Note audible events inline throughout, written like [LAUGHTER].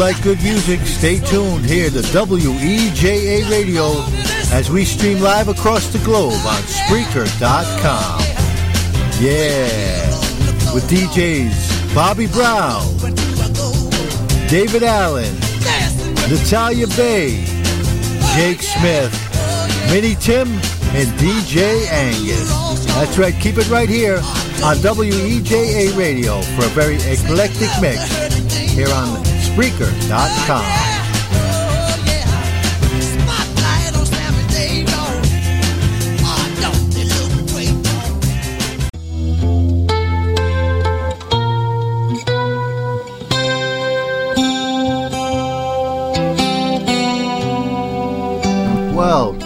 like good music, stay tuned here to WEJA Radio as we stream live across the globe on Spreaker.com. Yeah, with DJs Bobby Brown, David Allen, Natalia Bay, Jake Smith, Minnie Tim, and DJ Angus. That's right. Keep it right here on WEJA Radio for a very eclectic mix here on Spreaker.com.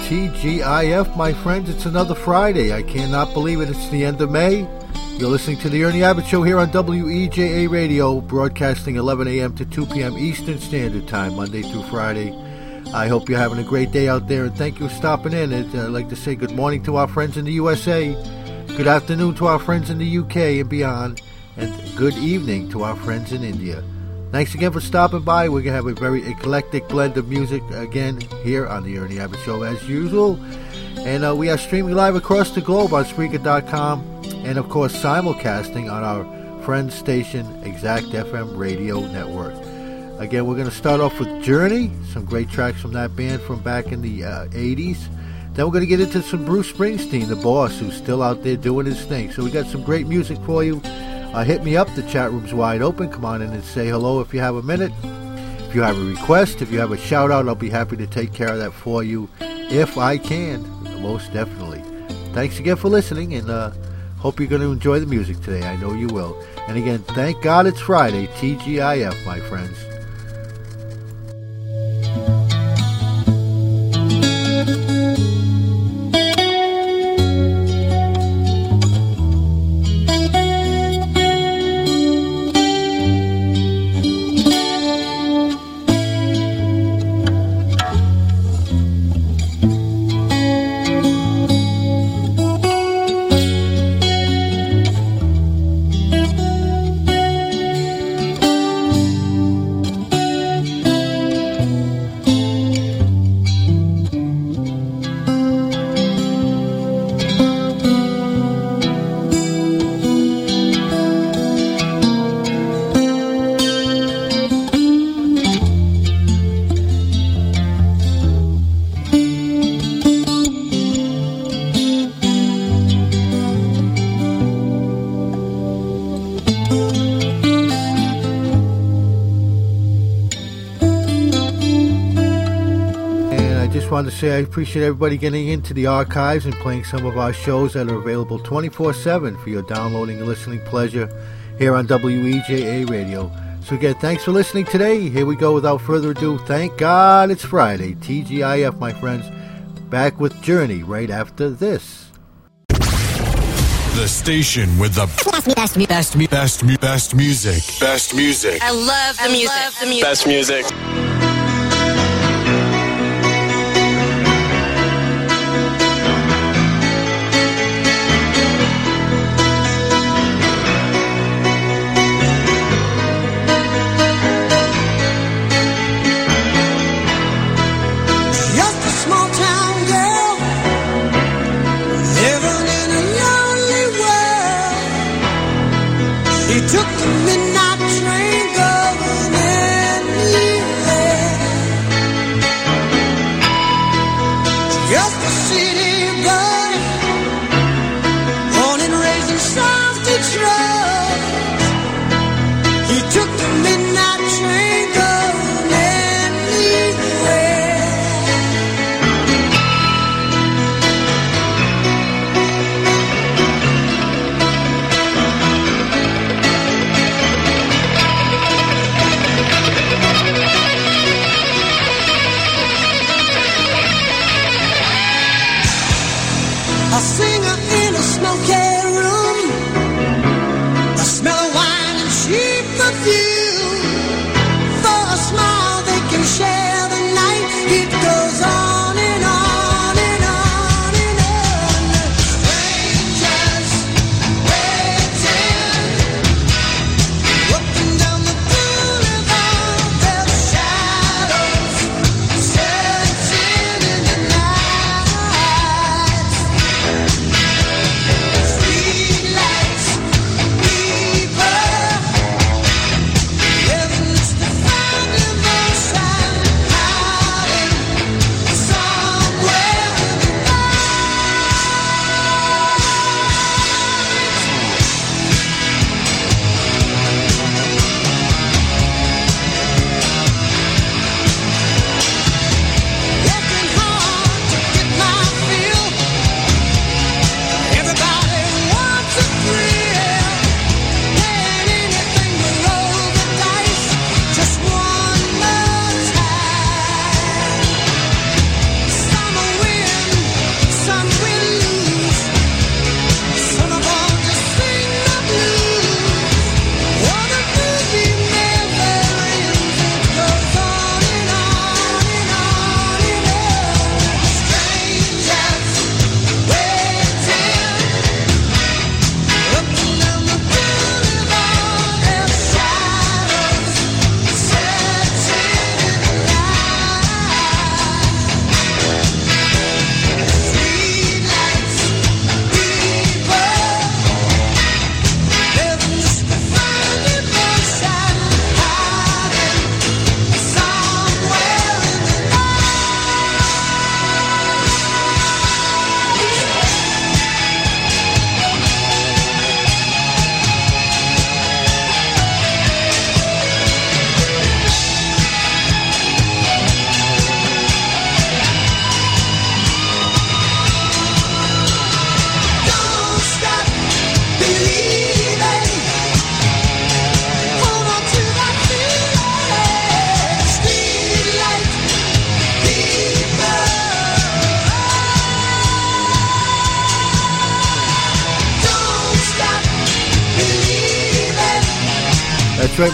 TGIF, my friends, it's another Friday. I cannot believe it. It's the end of May. You're listening to the Ernie Abbott Show here on WEJA Radio, broadcasting 11 a.m. to 2 p.m. Eastern Standard Time, Monday through Friday. I hope you're having a great day out there, and thank you for stopping in. And I'd like to say good morning to our friends in the USA, good afternoon to our friends in the UK and beyond, and good evening to our friends in India. Thanks again for stopping by. We're going to have a very eclectic blend of music again here on the Ernie Abbott Show as usual. And uh, we are streaming live across the globe on Spreaker.com and, of course, simulcasting on our friend station, Exact FM Radio Network. Again, we're going to start off with Journey, some great tracks from that band from back in the uh, 80s. Then we're going to get into some Bruce Springsteen, the boss, who's still out there doing his thing. So we got some great music for you. Uh, hit me up. The chat room's wide open. Come on in and say hello if you have a minute. If you have a request, if you have a shout out, I'll be happy to take care of that for you if I can. Most definitely. Thanks again for listening and uh, hope you're going to enjoy the music today. I know you will. And again, thank God it's Friday. TGIF, my friends. Say I appreciate everybody getting into the archives and playing some of our shows that are available 24 7 for your downloading and listening pleasure here on WEJA Radio. So, again, thanks for listening today. Here we go without further ado. Thank God it's Friday. TGIF, my friends. Back with Journey right after this. The station with the best, best, best, best, best music. Best music. I love the music. the music. Best music.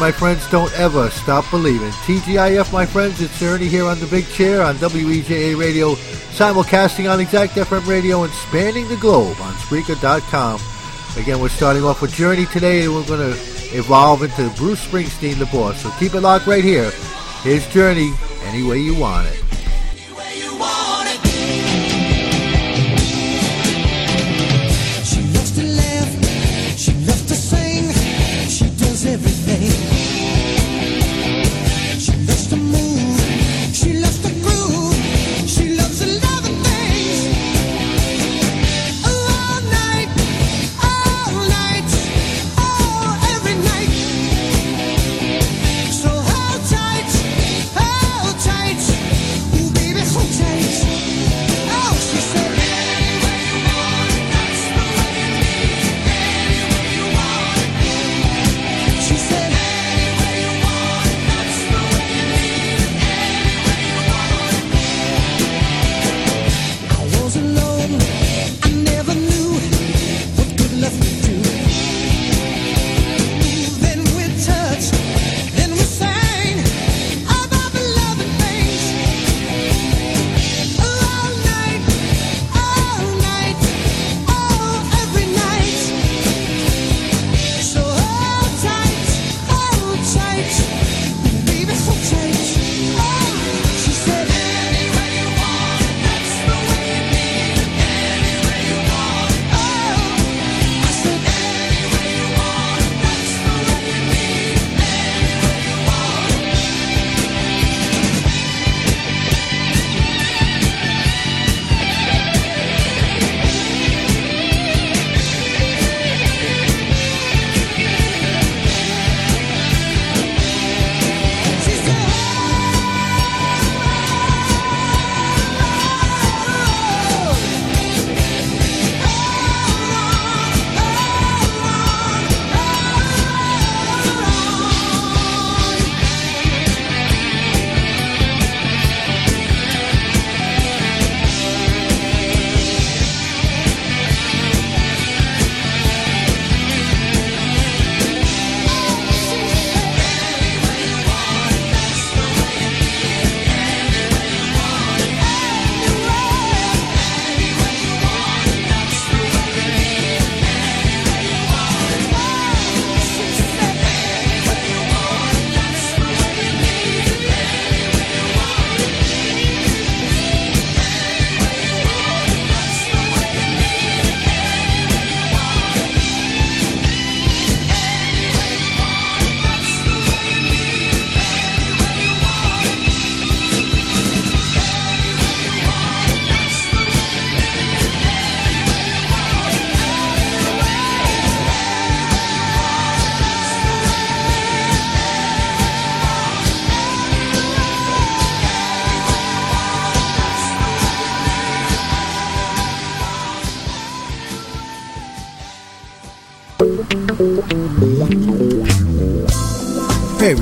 My friends. Don't ever stop believing. TGIF, my friends. It's Ernie here on the big chair on WEJA Radio, simulcasting on Exact FM Radio and spanning the globe on Spreaker.com. Again, we're starting off with Journey today, and we're going to evolve into Bruce Springsteen, the boss. So keep it locked right here. Here's Journey, any way you want it.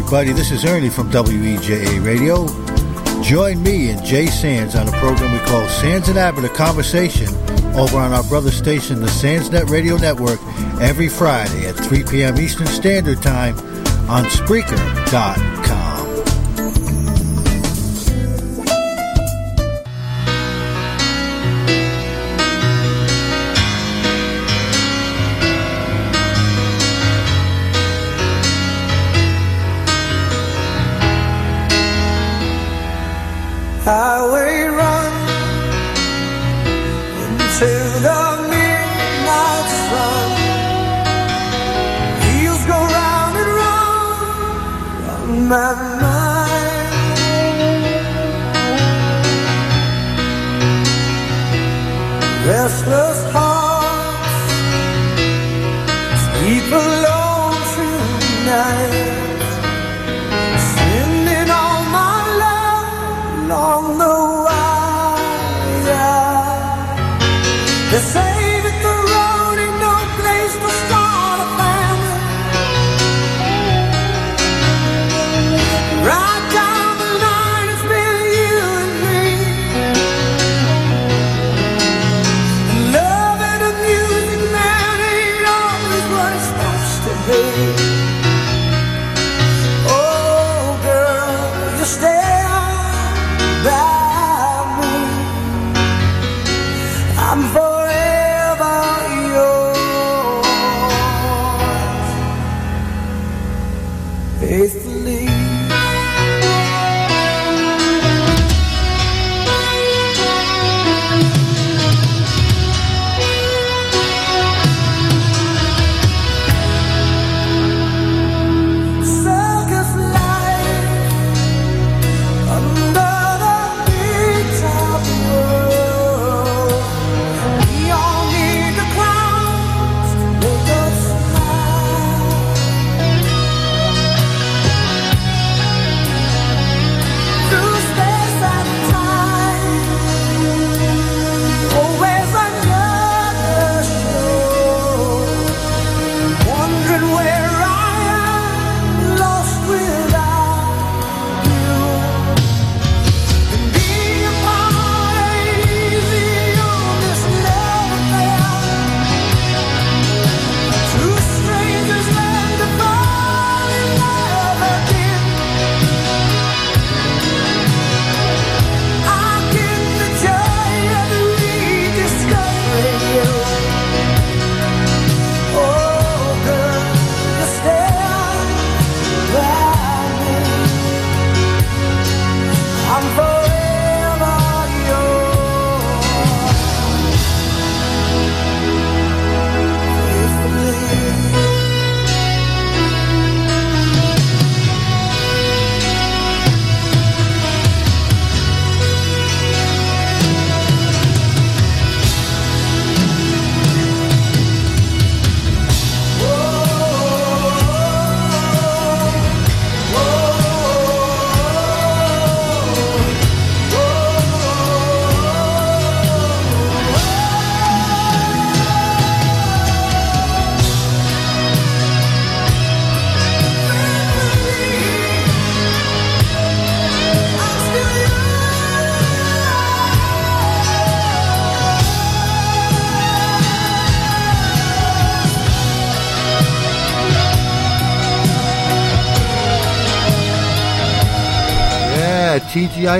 Everybody, this is Ernie from WEJA Radio. Join me and Jay Sands on a program we call Sands and Abbott A Conversation over on our brother station, the Sandsnet Radio Network, every Friday at 3 p.m. Eastern Standard Time on Spreaker.com.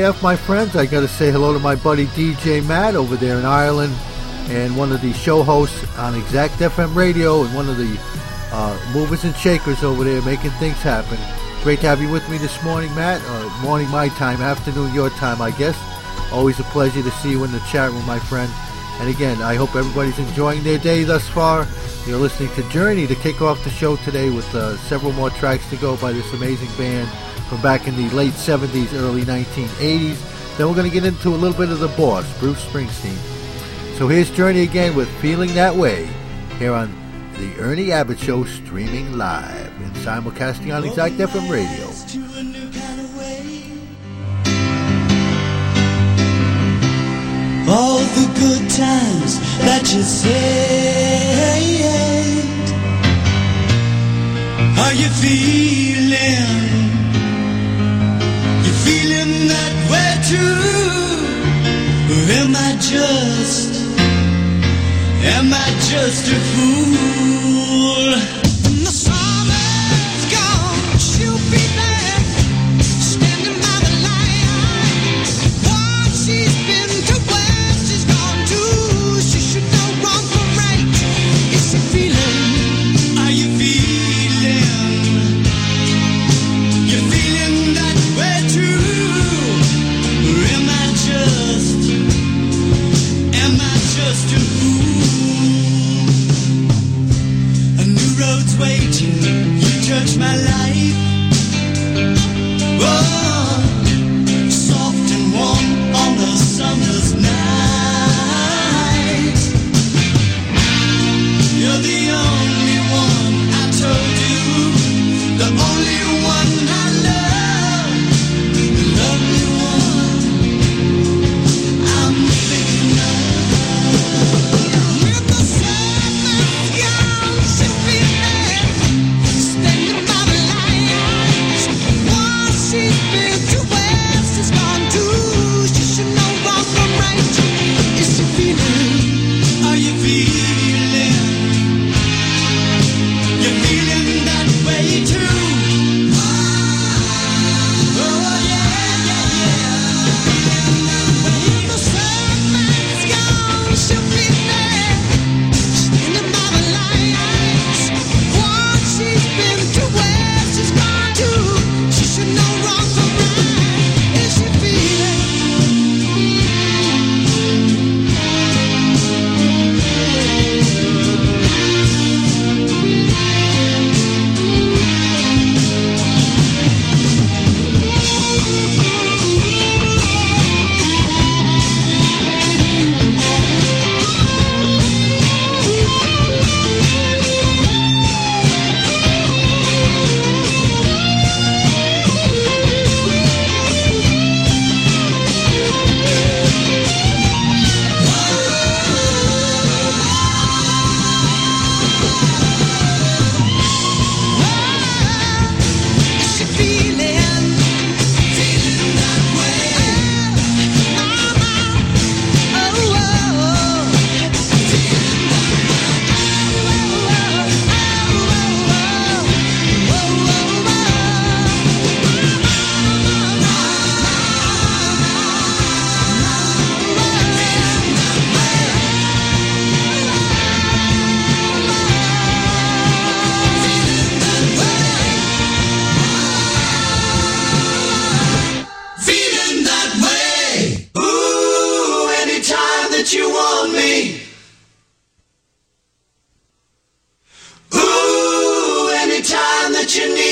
My friends. I got to say hello to my buddy DJ Matt over there in Ireland, and one of the show hosts on Exact FM Radio, and one of the uh, movers and shakers over there making things happen. Great to have you with me this morning, Matt. Uh, morning my time, afternoon your time, I guess. Always a pleasure to see you in the chat room, my friend. And again, I hope everybody's enjoying their day thus far. You're listening to Journey to kick off the show today with uh, several more tracks to go by this amazing band from back in the late 70s, early 1980s. Then we're going to get into a little bit of the boss, Bruce Springsteen. So here's Journey again with Feeling That Way here on The Ernie Abbott Show, streaming live and simulcasting on Exact FM Radio. all the good times that you said. Are you feeling that way too? Or am I just, am I just a fool? you need.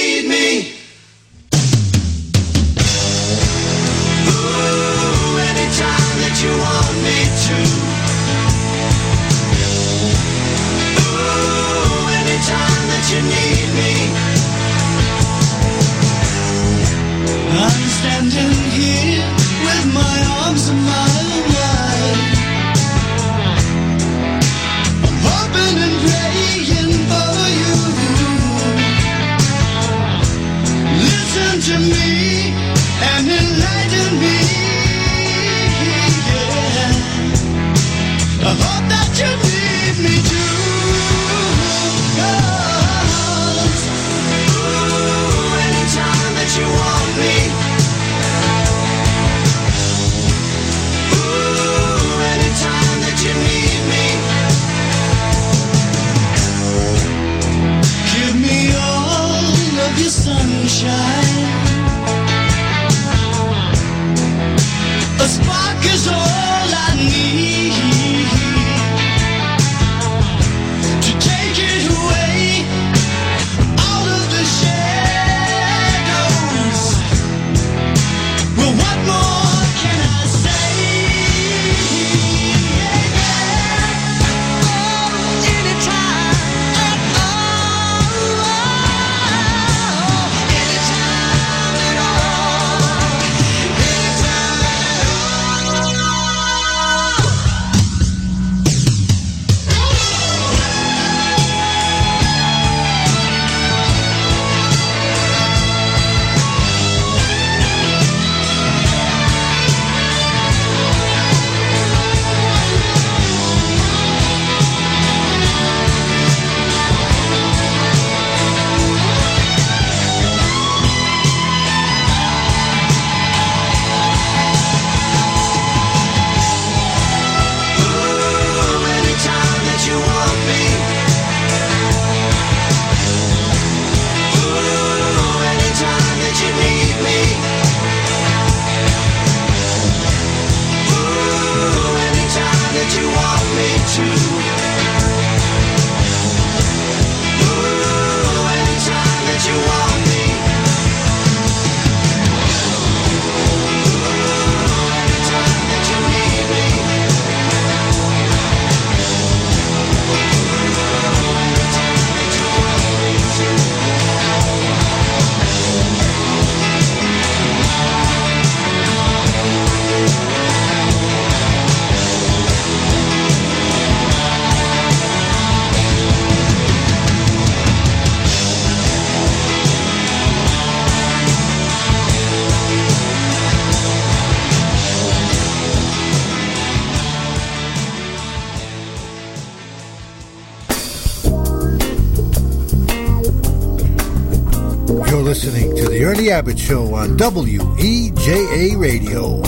Abbott Show on WEJA Radio.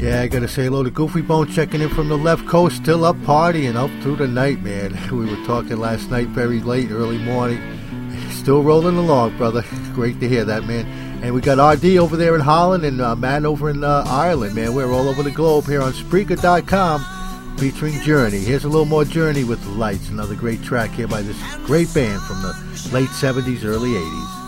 Yeah, I gotta say hello to Goofy Bone checking in from the left coast, still up partying up through the night, man. [LAUGHS] We were talking last night very late, early morning. [LAUGHS] Still rolling along, brother. [LAUGHS] Great to hear that, man. And we got RD over there in Holland and uh, Matt over in uh, Ireland, man. We're all over the globe here on Spreaker.com featuring Journey. Here's a little more Journey with the Lights, another great track here by this great band from the late 70s, early 80s.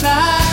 Fly.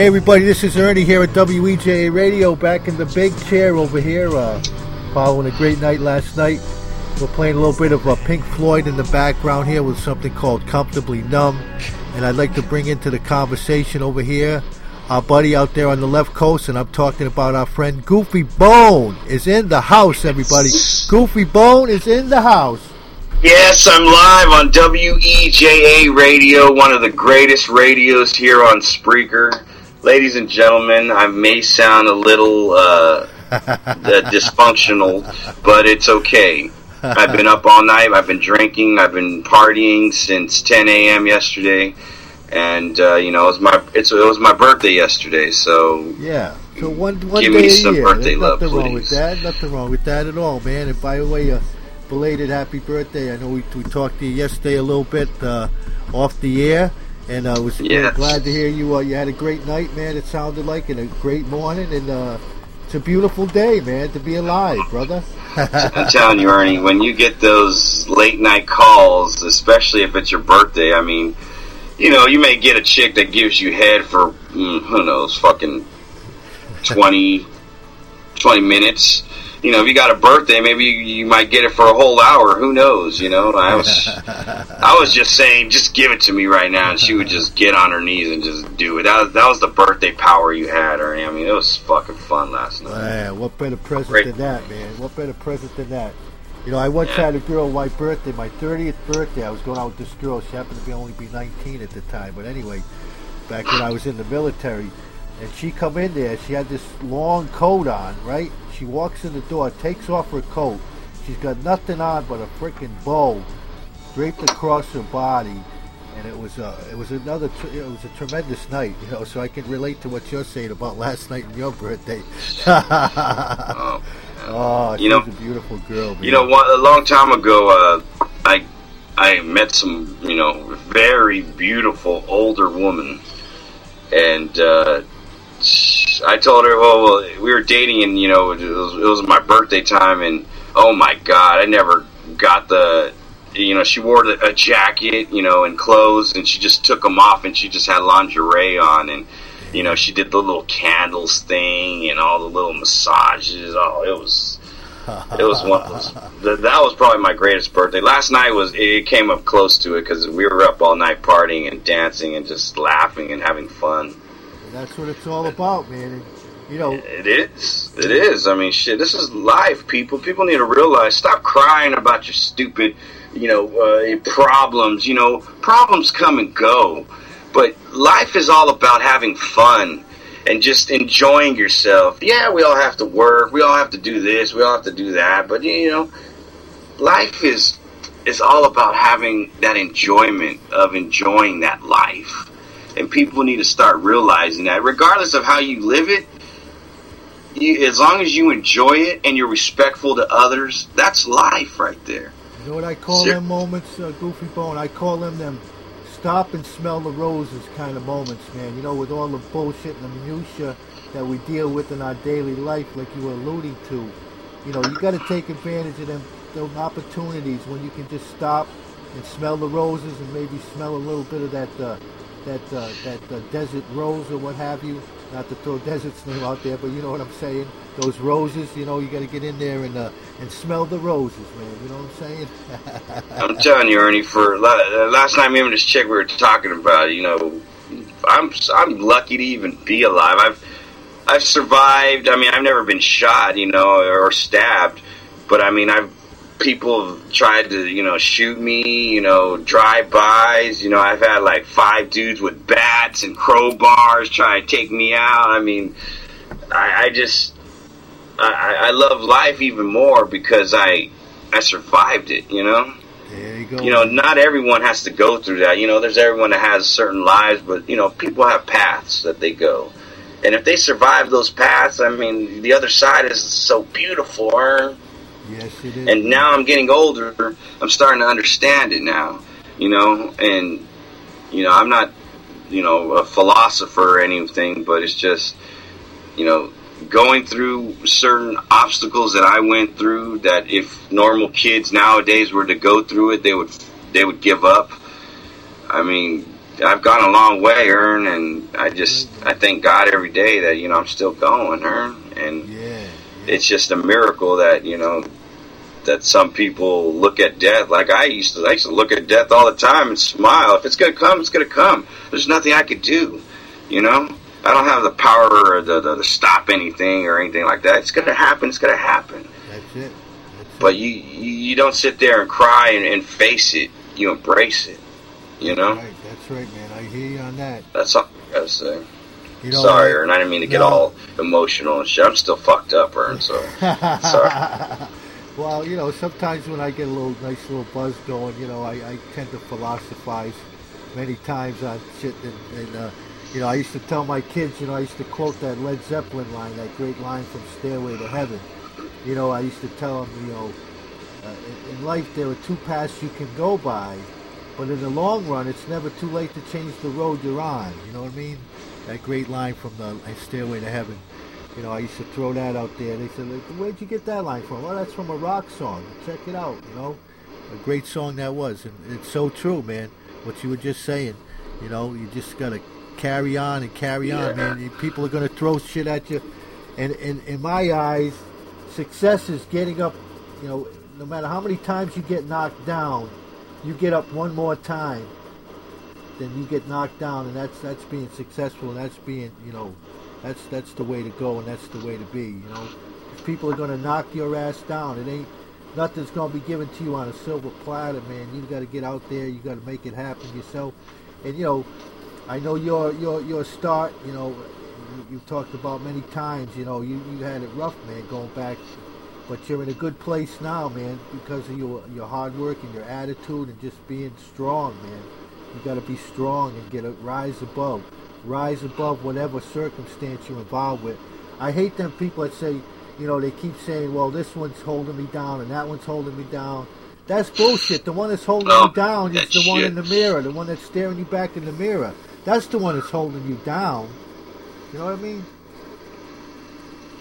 Hey everybody, this is Ernie here at WEJA Radio, back in the big chair over here, uh, following a great night last night. We're playing a little bit of uh, Pink Floyd in the background here with something called Comfortably Numb. And I'd like to bring into the conversation over here our buddy out there on the left coast, and I'm talking about our friend Goofy Bone is in the house, everybody. Goofy Bone is in the house. Yes, I'm live on WEJA Radio, one of the greatest radios here on Spreaker. Ladies and gentlemen, I may sound a little uh, [LAUGHS] uh, dysfunctional, but it's okay. I've been up all night. I've been drinking. I've been partying since 10 a.m. yesterday, and uh, you know it was my it's, it was my birthday yesterday. So Yeah. So one one Give day me a some year. birthday There's love, nothing wrong with that. Nothing wrong with that at all, man. And by the way, a belated happy birthday. I know we, we talked to you yesterday a little bit uh, off the air, and I was really Yes. glad to hear you. Uh, you had a great night, man. It sounded like and a great morning, and uh, it's a beautiful day, man, to be alive, brother. [LAUGHS] I'm telling you, Ernie, when you get those late night calls, especially if it's your birthday, I mean, you know, you may get a chick that gives you head for, mm, who knows, fucking 20, 20 minutes. You know, if you got a birthday, maybe you, you might get it for a whole hour. Who knows? You know, I was, [LAUGHS] I was just saying, just give it to me right now, and she would just get on her knees and just do it. That was, that was the birthday power you had, Ernie. I mean, it was fucking fun last night. Man, what better present Great. than that, man? What better present than that? You know, I once Yeah. had a girl, my birthday, my 30th birthday, I was going out with this girl. She happened to be only be 19 at the time. But anyway, back when I was in the military, and she come in there, she had this long coat on, right? She walks in the door, takes off her coat. She's got nothing on but a freaking bow draped across her body. And it was uh, it was another tr- it was a tremendous night, you know. So I can relate to what you're saying about last night and your birthday. Oh, [LAUGHS] Oh, she You know- was a beautiful girl. Man. You know, a long time ago, uh, I I met some, you know, very beautiful older woman, and uh, I told her, well, well, we were dating, and you know, it was, it was my birthday time, and oh my god, I never got the. You know, she wore a jacket, you know, and clothes, and she just took them off, and she just had lingerie on, and you know, she did the little candles thing and all the little massages. Oh, it was it was one. It was, th- that was probably my greatest birthday. Last night was it came up close to it because we were up all night partying and dancing and just laughing and having fun. That's what it's all about, man. You know, It is. It is. I mean, shit. This is life, people. People need to realize. Stop crying about your stupid, you know, uh, problems. You know, problems come and go, but life is all about having fun and just enjoying yourself. Yeah, we all have to work. We all have to do this. We all have to do that. But you know, life is is all about having that enjoyment of enjoying that life. And people need to start realizing that, regardless of how you live it, you, as long as you enjoy it and you're respectful to others, that's life right there. you know what I call Sir. them moments, uh, Goofy Bone? I call them them stop and smell the roses kind of moments, man. You know, with all the bullshit and the minutia that we deal with in our daily life, like you were alluding to. You know, you got to take advantage of them those opportunities when you can just stop and smell the roses and maybe smell a little bit of that uh, that uh, that uh, desert rose or what have you. Not to throw desert's name out there, but you know what I'm saying. Those roses, you know, you got to get in there and uh, and smell the roses, man. You know what I'm saying? [LAUGHS] I'm telling you, Ernie. For uh, last night, me and this chick we were talking about, you know, I'm I'm lucky to even be alive. I've I've survived. I mean, I've never been shot, you know, or stabbed, but I mean, I've people have tried to, you know, shoot me, you know, drive-bys. You know, I've had like five dudes with bats and crowbars trying to take me out. I mean, I, I just, I, I I love life even more because I, I survived it. You know, There you go. you know, not everyone has to go through that. You know, there's everyone that has certain lives, but you know, people have paths that they go, and if they survive those paths, I mean, the other side is so beautiful. Yes, it is. And now I'm getting older. I'm starting to understand it now. You know, and you know, I'm not, you know, a philosopher or anything, but it's just, you know, going through certain obstacles that I went through that if normal kids nowadays were to go through it, they would they would give up. I mean, I've gone a long way, Ern, and I just I thank God every day that you know I'm still going, Ern, and yeah, yeah. it's just a miracle that you know that some people look at death like I used to. I used to look at death all the time and smile. If it's gonna come, it's gonna come. There's nothing I could do, you know. I don't have the power or the, the, to stop anything or anything like that. It's gonna happen. It's gonna happen. That's it. That's But you you, you don't sit there and cry and, and face it. You embrace it. You know. Right, that's right, man. I hear you on that. That's all I gotta say. You know, Sorry, Ern. I didn't mean to get No. all emotional and shit. I'm still fucked up, Ern. So [LAUGHS] sorry. [LAUGHS] well, you know, sometimes when I get a little nice little buzz going, you know, I, I tend to philosophize many times on shit. And, and uh, you know, I used to tell my kids, you know, I used to quote that Led Zeppelin line, that great line from Stairway to Heaven. You know, I used to tell them, you know, uh, in, in life there are two paths you can go by, but in the long run, it's never too late to change the road you're on. You know what I mean? That great line from the uh, Stairway to Heaven. You know, I used to throw that out there. They said, "Where'd you get that line from?" Well, that's from a rock song. Check it out. You know, a great song that was, and it's so true, man. What you were just saying. You know, you just gotta carry on and carry on, man. People are gonna throw shit at you, and in in my eyes, success is getting up. You know, no matter how many times you get knocked down, you get up one more time. Then you get knocked down, and that's that's being successful, and that's being you know, that's that's the way to go, and that's the way to be. You know, if people are gonna knock your ass down, it ain't nothing's gonna be given to you on a silver platter, man. You got to get out there, you got to make it happen yourself, and you know, I know your your your start. You know, you, you've talked about many times. You know, you you had it rough, man, going back. But you're in a good place now, man, because of your your hard work and your attitude and just being strong, man. You got to be strong and get a rise above, rise above whatever circumstance you're involved with. I hate them people that say, you know, they keep saying, well, this one's holding me down and that one's holding me down. That's bullshit. The one that's holding No, you oh, down is the one in the mirror, the one that's staring you back in the mirror. That's the one that's holding you down. You know what I mean?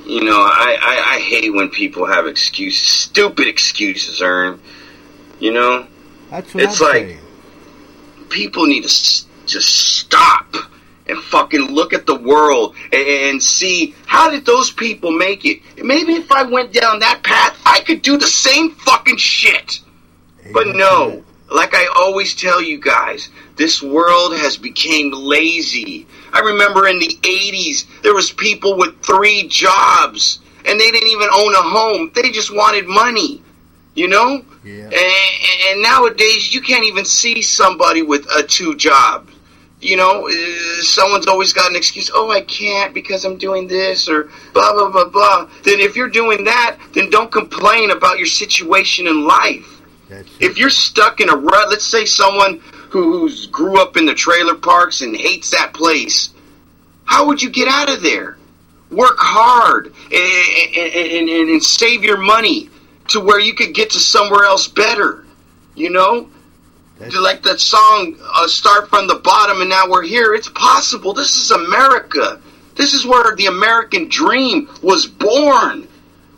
You know, I, I, I hate when people have excuses, stupid excuses, Ern. You know, That's what It's I'm like- saying. people need to s- just stop and fucking look at the world and, see how did those people make it. Maybe if I went down that path, I could do the same fucking shit. But Amen to no, like I always tell you guys, this world has become lazy. I remember in the 80s, there was people with three jobs and they didn't even own a home. They just wanted money, you know? Yeah. And, and nowadays, you can't even see somebody with a two job. You know, uh, someone's always got an excuse. Oh, I can't because I'm doing this or blah blah blah blah. Then if you're doing that, then don't complain about your situation in life. That's. If you're stuck in a rut, let's say someone who, who's grew up in the trailer parks and hates that place, how would you get out of there? Work hard and, and, and, and save your money to where you could get to somewhere else better. You know, like that song, uh, "Start from the Bottom" and now we're here. It's possible. This is America. This is where the American dream was born.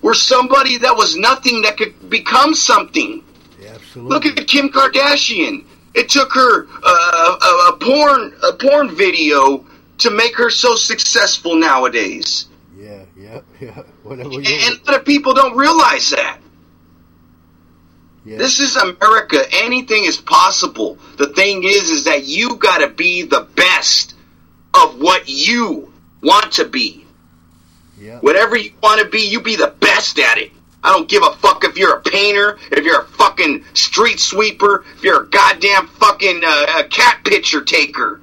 We're somebody that was nothing that could become something. yeah, absolutely. Look at Kim Kardashian. It took her uh, a, a porn a porn video to make her so successful nowadays. yeah, yeah, [LAUGHS] yeah. Whatever you. And other people don't realize that. Yeah. This is America. Anything is possible. The thing is, is that you got to be the best of what you want to be. yeah. Whatever you want to be, you be the best at it. I don't give a fuck if you're a painter, if you're a fucking street sweeper, if you're a goddamn fucking uh, a cat picture taker.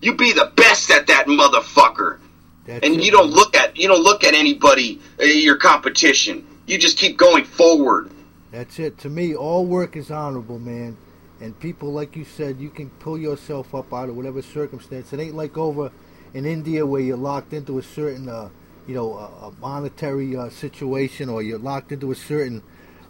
You be the best at that motherfucker, That's and it, you don't look at you don't look at anybody uh, your competition. You just keep going forward. That's it. To me, all work is honorable, man. And people, like you said, you can pull yourself up out of whatever circumstance. It ain't like over in India where you're locked into a certain, uh, you know, a, a monetary uh, situation, or you're locked into a certain,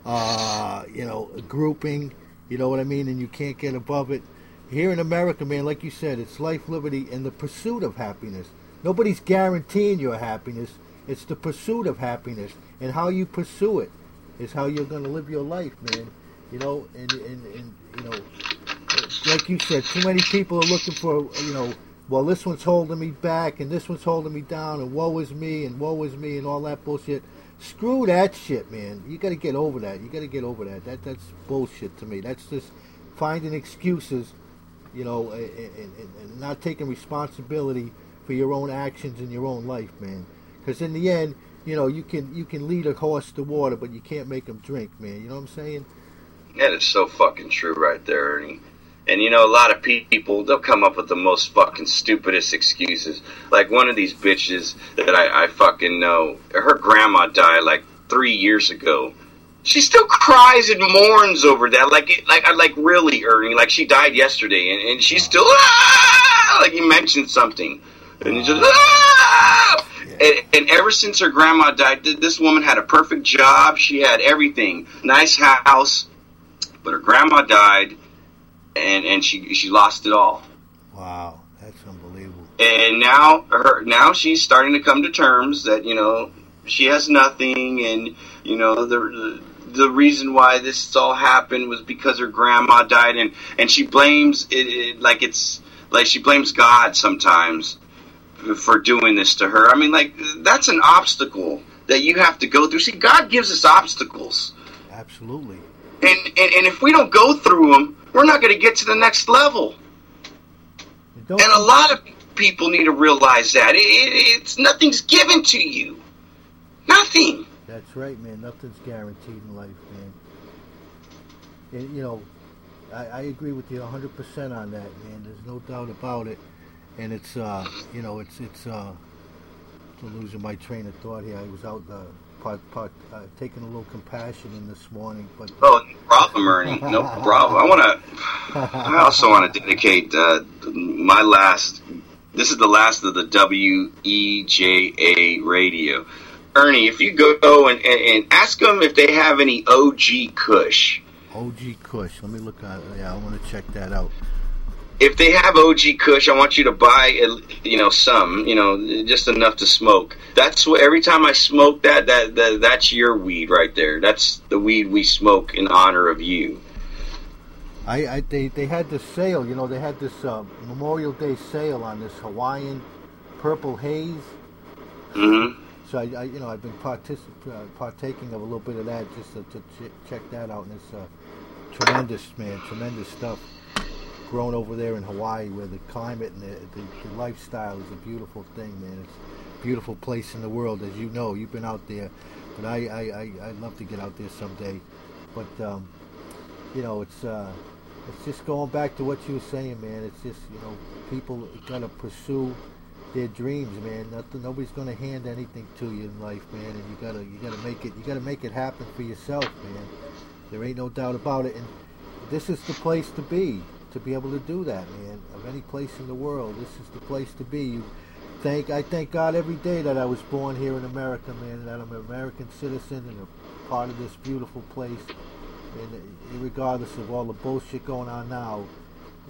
uh, you know, grouping. You know what I mean? And you can't get above it. Here in America, man, like you said, it's life, liberty, and the pursuit of happiness. Nobody's guaranteeing your happiness. It's the pursuit of happiness, and how you pursue it is how you're going to live your life, man. You know, and, and, and you know, like you said, too many people are looking for, you know, well, this one's holding me back, and this one's holding me down, and woe is me, and woe is me, and all that bullshit. Screw that shit, man. You got to get over that. You got to get over that. That that's bullshit to me. That's just finding excuses, you know, and, and, and not taking responsibility for your own actions in your own life, man. Because in the end, you know, you can you can lead a horse to water, but you can't make him drink, man. You know what I'm saying? That is so fucking true right there, Ernie. And you know, a lot of people, they'll come up with the most fucking stupidest excuses. Like one of these bitches that I, I fucking know, her grandma died like three years ago. She still cries and mourns over that. Like, it, like, like really, Ernie. Like she died yesterday, and, and she's still ah! like you mentioned something, and you just ah! And, and ever since her grandma died, this woman had a perfect job. She had everything, nice house, but her grandma died, and and she she lost it all. Wow, that's unbelievable. And now her now she's starting to come to terms that you know she has nothing, and you know the the reason why this all happened was because her grandma died, and and she blames it, it like it's like she blames God sometimes for doing this to her. I mean, like that's an obstacle that you have to go through. See, God gives us obstacles. Absolutely. And, and, and if we don't go through them, we're not going to get to the next level. And a lot of people need to realize that. It, it, it's nothing's given to you. Nothing. That's right, man. Nothing's guaranteed in life, man. And, you know, I, I agree with you 100% on that, man. There's no doubt about it. And it's, uh, you know, it's, it's, uh, I'm losing my train of thought here. I was out, uh, part, part, uh, taking a little compassion in this morning, but Oh, no problem, Ernie. No [LAUGHS] problem. I want to. I also want to dedicate uh, my last. This is the last of the WEJA radio. Ernie, if you go and, and, and ask them if they have any OG Kush. OG Kush. Let me look at Yeah, I want to check that out. If they have OG Kush, I want you to buy, you know, some, you know, just enough to smoke. That's what every time I smoke that, that, that that's your weed right there. That's the weed we smoke in honor of you. I, I they, they had this sale, you know, they had this uh, Memorial Day sale on this Hawaiian purple haze. hmm So I, I you know, I've been particip- uh, partaking of a little bit of that just to, to ch- check that out, and it's uh, tremendous, man, tremendous stuff. Grown over there in Hawaii, where the climate and the, the, the lifestyle is a beautiful thing, man. It's a beautiful place in the world, as you know. You've been out there, but I, I, I I'd love to get out there someday. But um, you know, it's uh, it's just going back to what you were saying, man. It's just you know, people gotta pursue their dreams, man. Nothing, nobody's gonna hand anything to you in life, man. And you gotta, you gotta make it, you gotta make it happen for yourself, man. There ain't no doubt about it. And this is the place to be, to be able to do that, man. Of any place in the world, this is the place to be. You thank, I thank God every day that I was born here in America, man. That I'm an American citizen and a part of this beautiful place. And uh, regardless of all the bullshit going on now,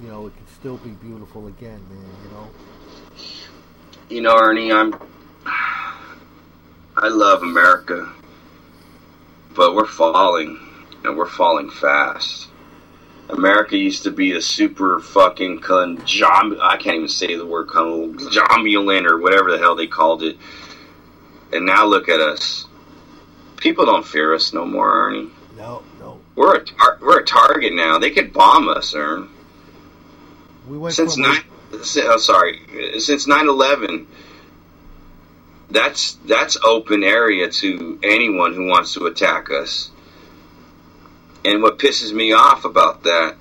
you know, it can still be beautiful again, man. You know. You know, Ernie, I'm. I love America, but we're falling, and we're falling fast. America used to be a super fucking conjom. I can't even say the word conjomulant or whatever the hell they called it. And now look at us. People don't fear us no more, Ernie. No, no. We're a tar- we're a target now. They could bomb us, Ern. We went Since nine, oh, sorry, since nine eleven, that's that's open area to anyone who wants to attack us. And what pisses me off about that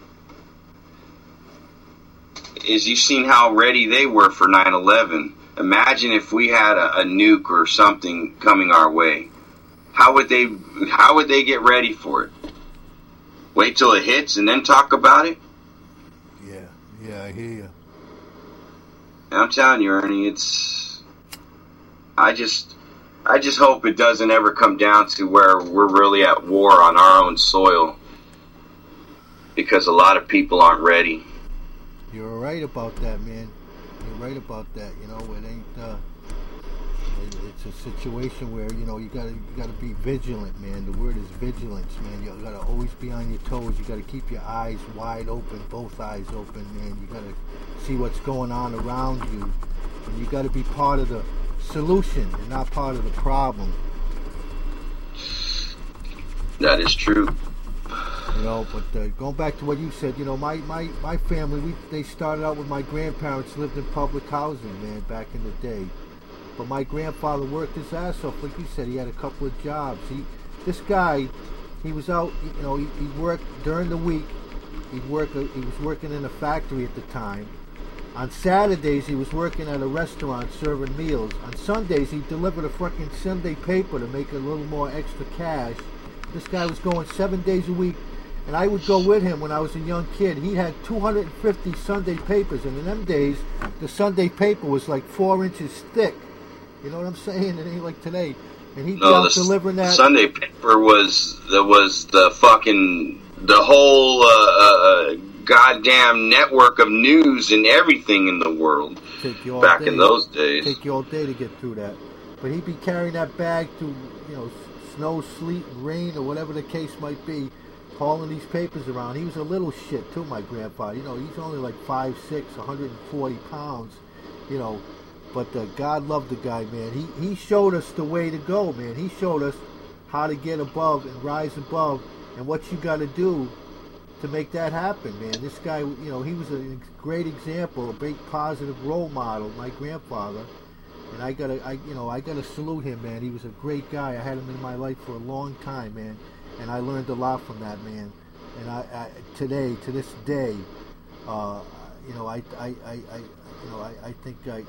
is you've seen how ready they were for 9/11. Imagine if we had a, a nuke or something coming our way. How would they? How would they get ready for it? wait till it hits and then talk about it. Yeah, yeah, I hear you. I'm telling you, Ernie, it's. I just, I just hope it doesn't ever come down to where we're really at war on our own soil, because a lot of people aren't ready. You're right about that, man. You're right about that. You know, it ain't. Uh, it, it's a situation where you know you gotta you gotta be vigilant, man. The word is vigilance, man. You gotta always be on your toes. You gotta keep your eyes wide open, both eyes open, man. You gotta see what's going on around you, and you gotta be part of the solution and not part of the problem. That is true. You know, but uh, going back to what you said, you know, my, my, my family, we they started out with my grandparents lived in public housing, man, back in the day. But my grandfather worked his ass off, like you said. He had a couple of jobs. He, this guy, he was out, you know, he, he worked during the week. He'd work, uh, he was working in a factory at the time. On Saturdays, he was working at a restaurant serving meals. On Sundays, he delivered a fucking Sunday paper to make a little more extra cash. This guy was going seven days a week, and I would go with him when I was a young kid. He had 250 Sunday papers, and in them days, the Sunday paper was like four inches thick. You know what I'm saying? [LAUGHS] It ain't like today. And be No, the delivering that. Sunday paper was the was the fucking the whole uh, uh, uh, goddamn network of news and everything in the world take you all back day. in those days. take you all day to get through that. But he'd be carrying that bag through, you know, snow, sleet, rain, or whatever the case might be, hauling these papers around. He was a little shit too, my grandfather. You know, he's only like five six, 140 pounds. You know, but uh, God loved the guy, man. He he showed us the way to go, man. He showed us how to get above and rise above, and what you got to do to make that happen, man. This guy, you know, he was a great example, a great positive role model, my grandfather. And I gotta, I, you know, I gotta salute him, man. He was a great guy. I had him in my life for a long time, man, and I learned a lot from that man. And I, I today, to this day, uh, you know, I, I, I, I you know, I, I think I, I,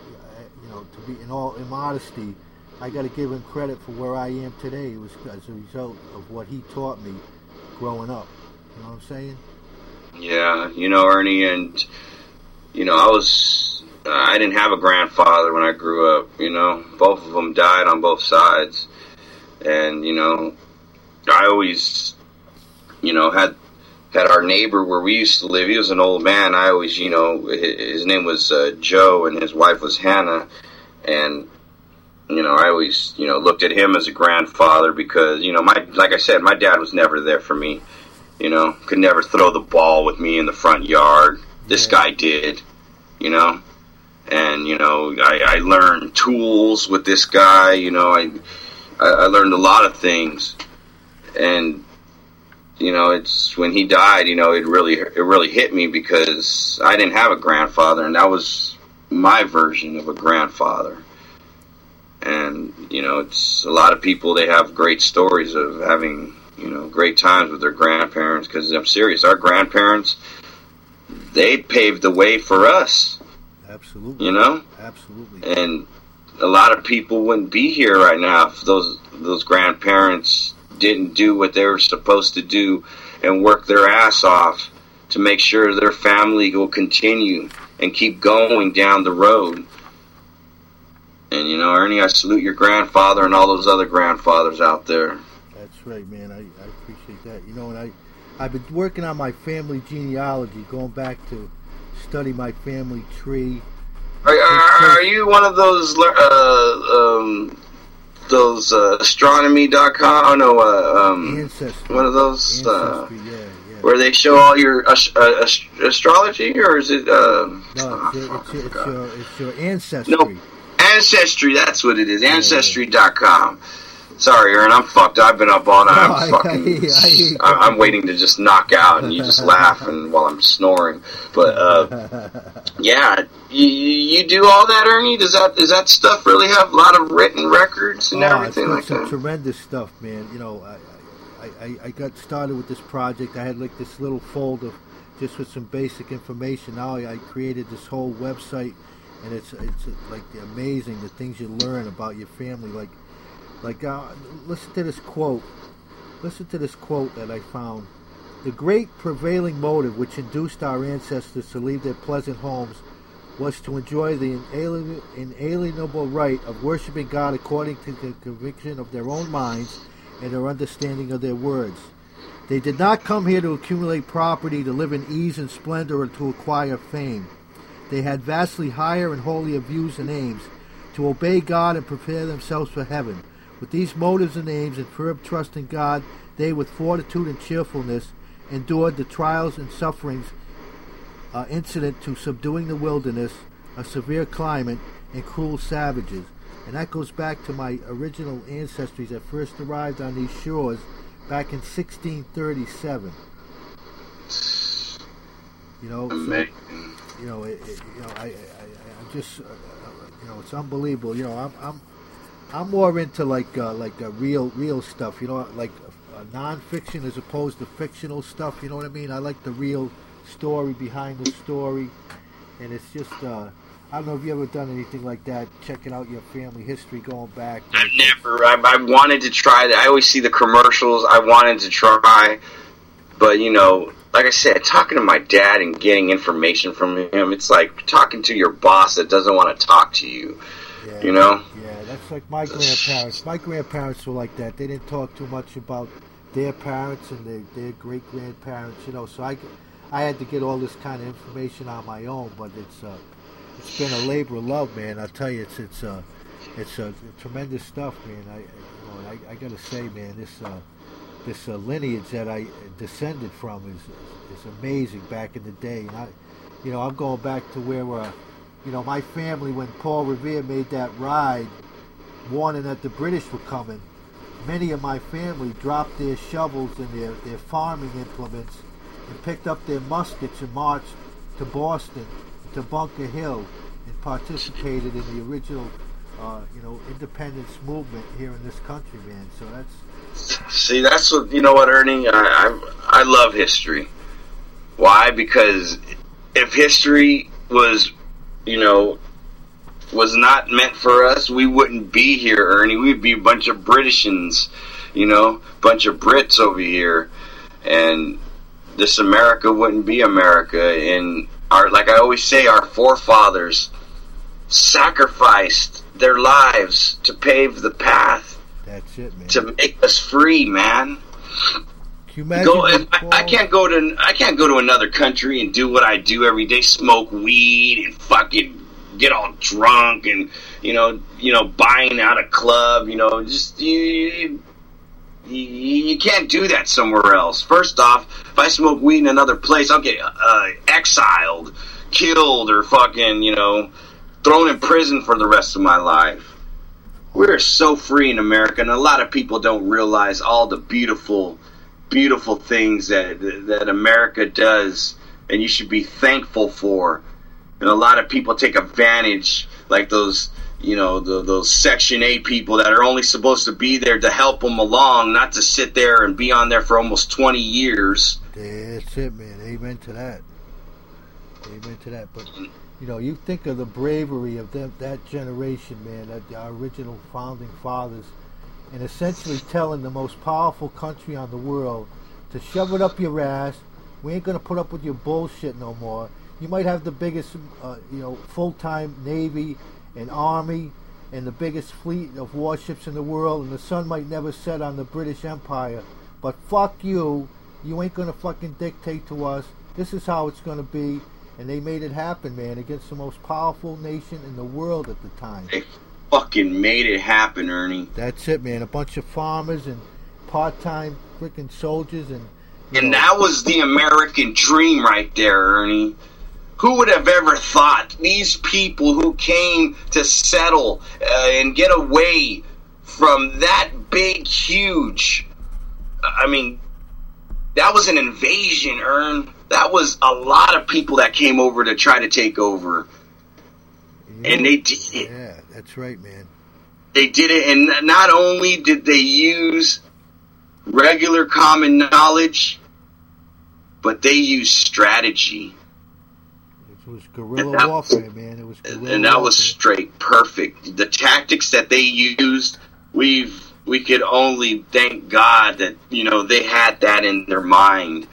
you know, to be in all immodesty, I got to give him credit for where I am today. It was as a result of what he taught me growing up. Know what I'm saying? Yeah, you know, Ernie, and you know, I was uh, I didn't have a grandfather when I grew up. You know, both of them died on both sides, and you know, I always, you know, had had our neighbor where we used to live. He was an old man. I always, you know, his name was uh, Joe, and his wife was Hannah, and you know, I always, you know, looked at him as a grandfather because, you know, my like I said, my dad was never there for me. You know, could never throw the ball with me in the front yard. This guy did, you know, and you know, I, I learned tools with this guy. You know, I I I learned a lot of things, and you know, it's when he died. You know, it really it really hit me because I didn't have a grandfather, and that was my version of a grandfather and you know it's a lot of people they have great stories of having you know great times with their grandparents because i'm serious our grandparents they paved the way for us Absolutely. you know Absolutely. and a lot of people wouldn't be here right now if those those grandparents didn't do what they were supposed to do and work their ass off to make sure their family will continue and keep going down the road. And you know, Ernie, I salute your grandfather and all those other grandfathers out there. That's right, man. I, Appreciate that. You know, and I, I've been working on my family genealogy, going back to study my family tree. Are, are, are you one of those uh, um, those uh, astronomy.com? Oh no, uh, um, Ancestry. one of those uh, yeah, yeah. where they show all your ast- uh, ast- astrology, or is it? Uh, No, oh, it's, your, it's, your, it's, your, it's your ancestry. No. Ancestry, that's what it is. Ancestry.com. Sorry, Aaron, I'm fucked. I've been up all night. I'm [LAUGHS] I- fucking. I, I, [LAUGHS] I, I'm waiting to just knock out, and you just laugh, and while I'm snoring. But uh, [LAUGHS] yeah, you, you do all that, Ernie. Does that does that stuff really have a lot of written records and Oh, everything it's like some that? tremendous stuff, man. You know, I, I, I, I got started with this project. I had like this little folder just with some basic information. Now I, I created this whole website, and it's it's like amazing the things you learn about your family. Like, like uh, listen to this quote. Listen to this quote that I found. The great prevailing motive which induced our ancestors to leave their pleasant homes was to enjoy the inalienable right of worshiping God according to the conviction of their own minds and their understanding of their words. They did not come here to accumulate property, to live in ease and splendor, or to acquire fame. They had vastly higher and holier views and aims, to obey God and prepare themselves for heaven. With these motives and aims and firm trust in God, they, with fortitude and cheerfulness, endured the trials and sufferings uh, incident to subduing the wilderness, a severe climate, and cruel savages. And that goes back to my original ancestries that first arrived on these shores back in 1637. You know, so, you know, it, it, you know, I, I, I I'm just, uh, you know, it's unbelievable. You know, I'm, I'm, I'm more into like, uh, like uh, real, real stuff. You know, like uh, nonfiction as opposed to fictional stuff. You know what I mean? I like the real story behind the story, and it's just, uh, I don't know if you ever done anything like that. Checking out your family history going back. I've never. I, I wanted to try that. I always see the commercials. I wanted to try, but you know, like I said, talking to my dad and getting information from him, it's like talking to your boss that doesn't want to talk to you. Yeah. You know? Yeah, that's like my grandparents. My grandparents were like that. They didn't talk too much about their parents and their, their great grandparents, you know. So I, I had to get all this kind of information on my own. But it's uh, it's been a labor of love, man. I'll tell you, it's it's uh, it's uh, tremendous stuff, man. I you know, I, I gotta say, man, this uh, this uh, lineage that I descended from is is amazing. Back in the day, and I, you know, I'm going back to where you know, my family, when Paul Revere made that ride, warning that the British were coming, many of my family dropped their shovels and their, their farming implements and picked up their muskets and marched to Boston, to Bunker Hill, and participated in the original, uh, you know, independence movement here in this country, man. So that's See, that's what you know. What Ernie, I, I I love history. Why? Because if history was, you know, was not meant for us, we wouldn't be here, Ernie. We'd be a bunch of Britishans, you know, bunch of Brits over here, and this America wouldn't be America. And our, like I always say, our forefathers sacrificed their lives to pave the path that's it, man. to make us free, man. Can you imagine Go, I, I can't go to I can't go to another country and do what I do every day, smoke weed and fucking get all drunk and you know you know buying out a club, you know just you. You, you can't do that somewhere else. First off, if I smoke weed in another place, I'll get uh, exiled, killed, or fucking, you know, thrown in prison for the rest of my life. We're so free in America, and a lot of people don't realize all the beautiful, beautiful things that that America does, and you should be thankful for. And a lot of people take advantage, like those, you know, the, those Section 8 people that are only supposed to be there to help them along, not to sit there and be on there for almost 20 years. That's it, man. Amen to that. Amen to that. But you know, you think of the bravery of them, that generation, man, that our original founding fathers, and essentially telling the most powerful country on the world to shove it up your ass. We ain't gonna put up with your bullshit no more. You might have the biggest, uh, you know, full-time navy and army and the biggest fleet of warships in the world, and the sun might never set on the British Empire. But fuck you, you ain't gonna fucking dictate to us. This is how it's gonna be, and they made it happen, man, against the most powerful nation in the world at the time. They fucking made it happen, Ernie. That's it, man. A bunch of farmers and part-time freaking soldiers, and And know, that was the American dream right there, Ernie. Who would have ever thought these people who came to settle uh, and get away from that big, huge. I mean, that was an invasion, Ern. That was a lot of people that came over to try to take over. you And they did it. yeah, that's right, man. They did it, and not only did they use regular common knowledge, but they used strategy. Was guerrilla And that- warfare, man. It was guerrilla and that was straight perfect. The tactics that they used, we've we could only thank God that you know they had that in their mind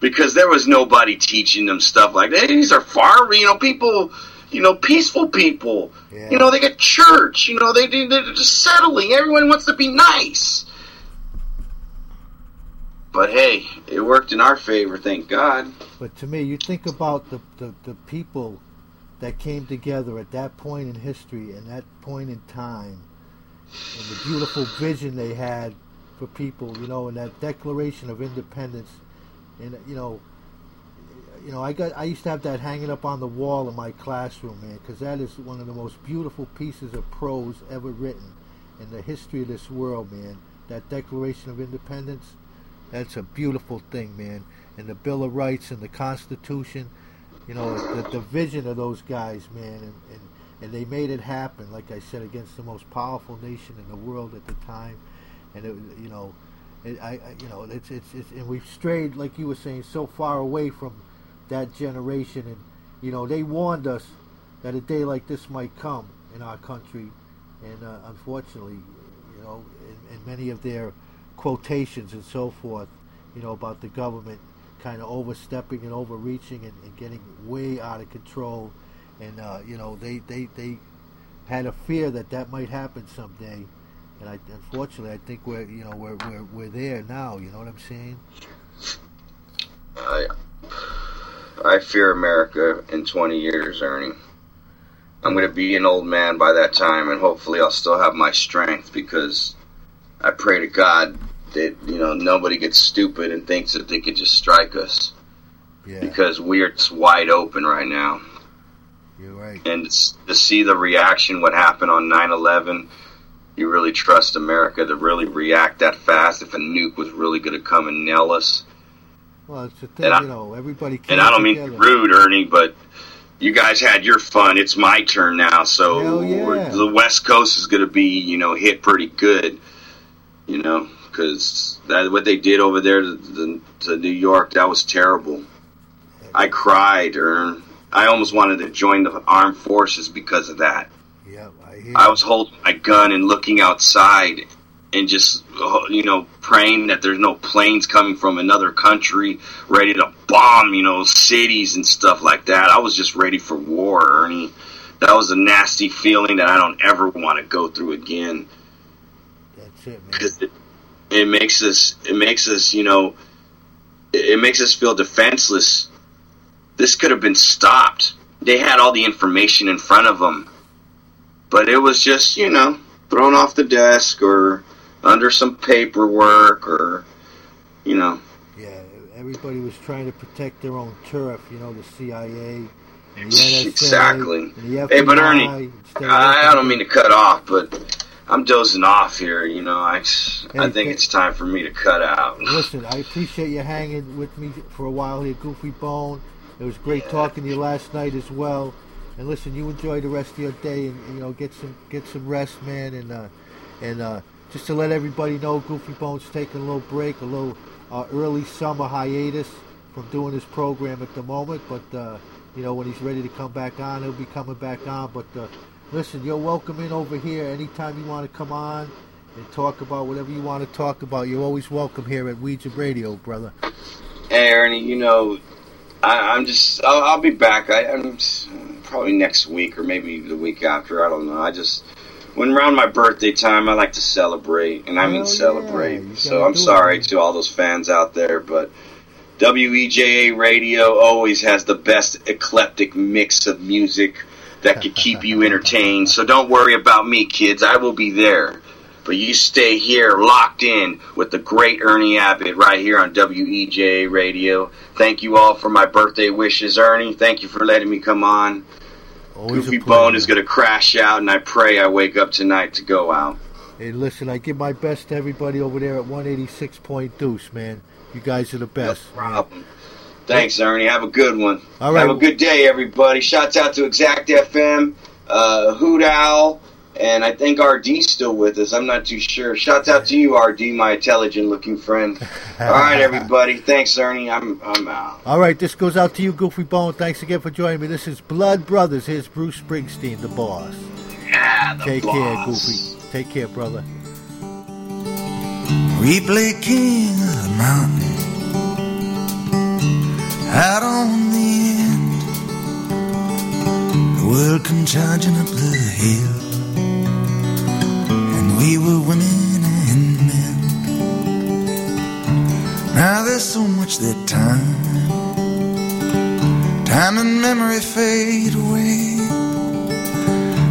because there was nobody teaching them stuff like that. These are far, you know, people, you know, peaceful people. Yeah. You know, they got church. You know, they they're just settling. Everyone wants to be nice. But hey, it worked in our favor, thank God. But to me, you think about the, the, the people that came together at that point in history and that point in time, and the beautiful vision they had for people, you know, and that Declaration of Independence, and you know, you know, I got I used to have that hanging up on the wall in my classroom, man, because that is one of the most beautiful pieces of prose ever written in the history of this world, man. That Declaration of Independence, that's a beautiful thing, man. And the Bill of Rights and the Constitution, you know, the, the vision of those guys, man, and, and and they made it happen. Like I said, against the most powerful nation in the world at the time, and it, you know, it, I, I you know, it's, it's it's and we've strayed, like you were saying, so far away from that generation, and you know, they warned us that a day like this might come in our country, and uh, unfortunately, you know, in, in many of their quotations and so forth, you know, about the government kind of overstepping and overreaching and, and getting way out of control, and uh, you know, they, they they had a fear that that might happen someday, and I unfortunately I think we're you know we're we're we're there now. You know what I'm saying? I I fear America in 20 years, Ernie. I'm going to be an old man by that time, and hopefully I'll still have my strength because I pray to God that you know nobody gets stupid and thinks that they could just strike us Yeah, because we are just wide open right now. you're right. And to see the reaction, what happened on 9/11, you really trust America to really react that fast if a nuke was really going to come and nail us. Well, it's the thing, And I- you know, everybody. And I don't mean to be rude, Ernie, but you guys had your fun. It's my turn now, so yeah. the West Coast is going to be, you know, hit pretty good. You know, because that what they did over there to, to, to New York, that was terrible. I cried, Ern. I almost wanted to join the armed forces because of that. Yeah, I hear. I was holding my gun and looking outside and just, uh, you know, praying that there's no planes coming from another country ready to bomb, you know, cities and stuff like that. I was just ready for war, Ernie. That was a nasty feeling that I don't ever want to go through again That's it, man. It, makes us, it makes us, you know, it, makes us feel defenseless. This could have been stopped. They had all the information in front of them, but it was just, you know, thrown off the desk or under some paperwork or, you know, Yeah, everybody was trying to protect their own turf. You know, the CIA, the NSA, Exactly. the Hey, but Ernie, I, I don't mean to cut off, but I'm dozing off here. You know, I, I Hey, think hey. it's time for me to cut out. Listen, I appreciate you hanging with me for a while here, Goofy Bone. It was great talking to you last night as well. And listen, you enjoy the rest of your day, and you know, get some get some rest, man. And uh, and uh, just to let everybody know, Goofy Bone's taking a little break, a little uh, early summer hiatus from doing his program at the moment. But uh, you know, when he's ready to come back on, he'll be coming back on. But uh, listen, you're welcome in over here anytime you want to come on and talk about whatever you want to talk about. You're always welcome here at WEJA Radio, brother. Hey, Ernie, you know, I, I'm just, I'll, I'll be back. I, I'm probably next week or maybe the week after. I don't know. I just, when around my birthday time, I like to celebrate, and I mean oh, yeah, celebrate. you so I'm do it, sorry to all those fans out there, but WEJA Radio always has the best eclectic mix of music that could keep you entertained. So don't worry about me, kids. I will be there. But you stay here locked in with the great Ernie Abbott right here on WEJA Radio. Thank you all for my birthday wishes, Ernie. Thank you for letting me come on. Always Goofy Bone is going to crash out, and I pray I wake up tonight to go out. Hey, listen, I give my best to everybody over there at 186 Point Deuce, man. You guys are the best. No problem. Thanks, Ernie. Have a good one. All right. Have a good day, everybody. Shouts out to Exact FM, uh, Hoot Owl, and I think RD's still with us. I'm not too sure. Shouts out to you, RD, my intelligent-looking friend. [LAUGHS] All right, everybody. Thanks, Ernie. I'm I'm out. All right, this goes out to you, Goofy Bone. Thanks again for joining me. This is Blood Brothers. Here's Bruce Springsteen, the boss. Yeah, the Take care. Goofy. Take care, brother. We play king of the mountain. Out on the end, the world come charging up the hill, and we were women and men. Now there's so much that time, time and memory fade away.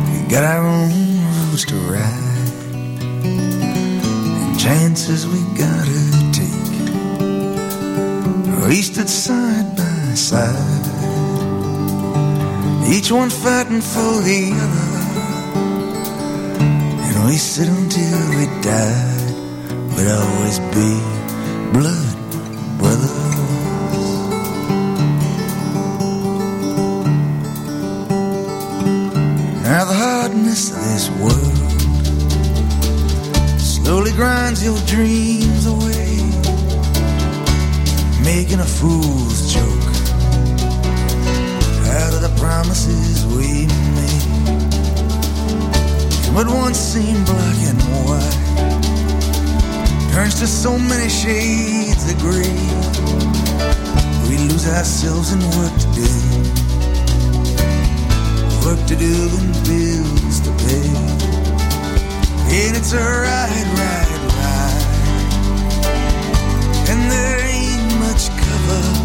We got our own roads to ride, and chances we gotta stood side by side, each one fighting for the other. And we stood until we died, we'd always be blood brothers. Now the hardness of this world slowly grinds your dreams away making a fool's joke out of the promises we made. What once seemed black and white turns to so many shades of gray. We lose ourselves in work to do, work to do and bills to pay. And it's a ride, ride, ride. And there much.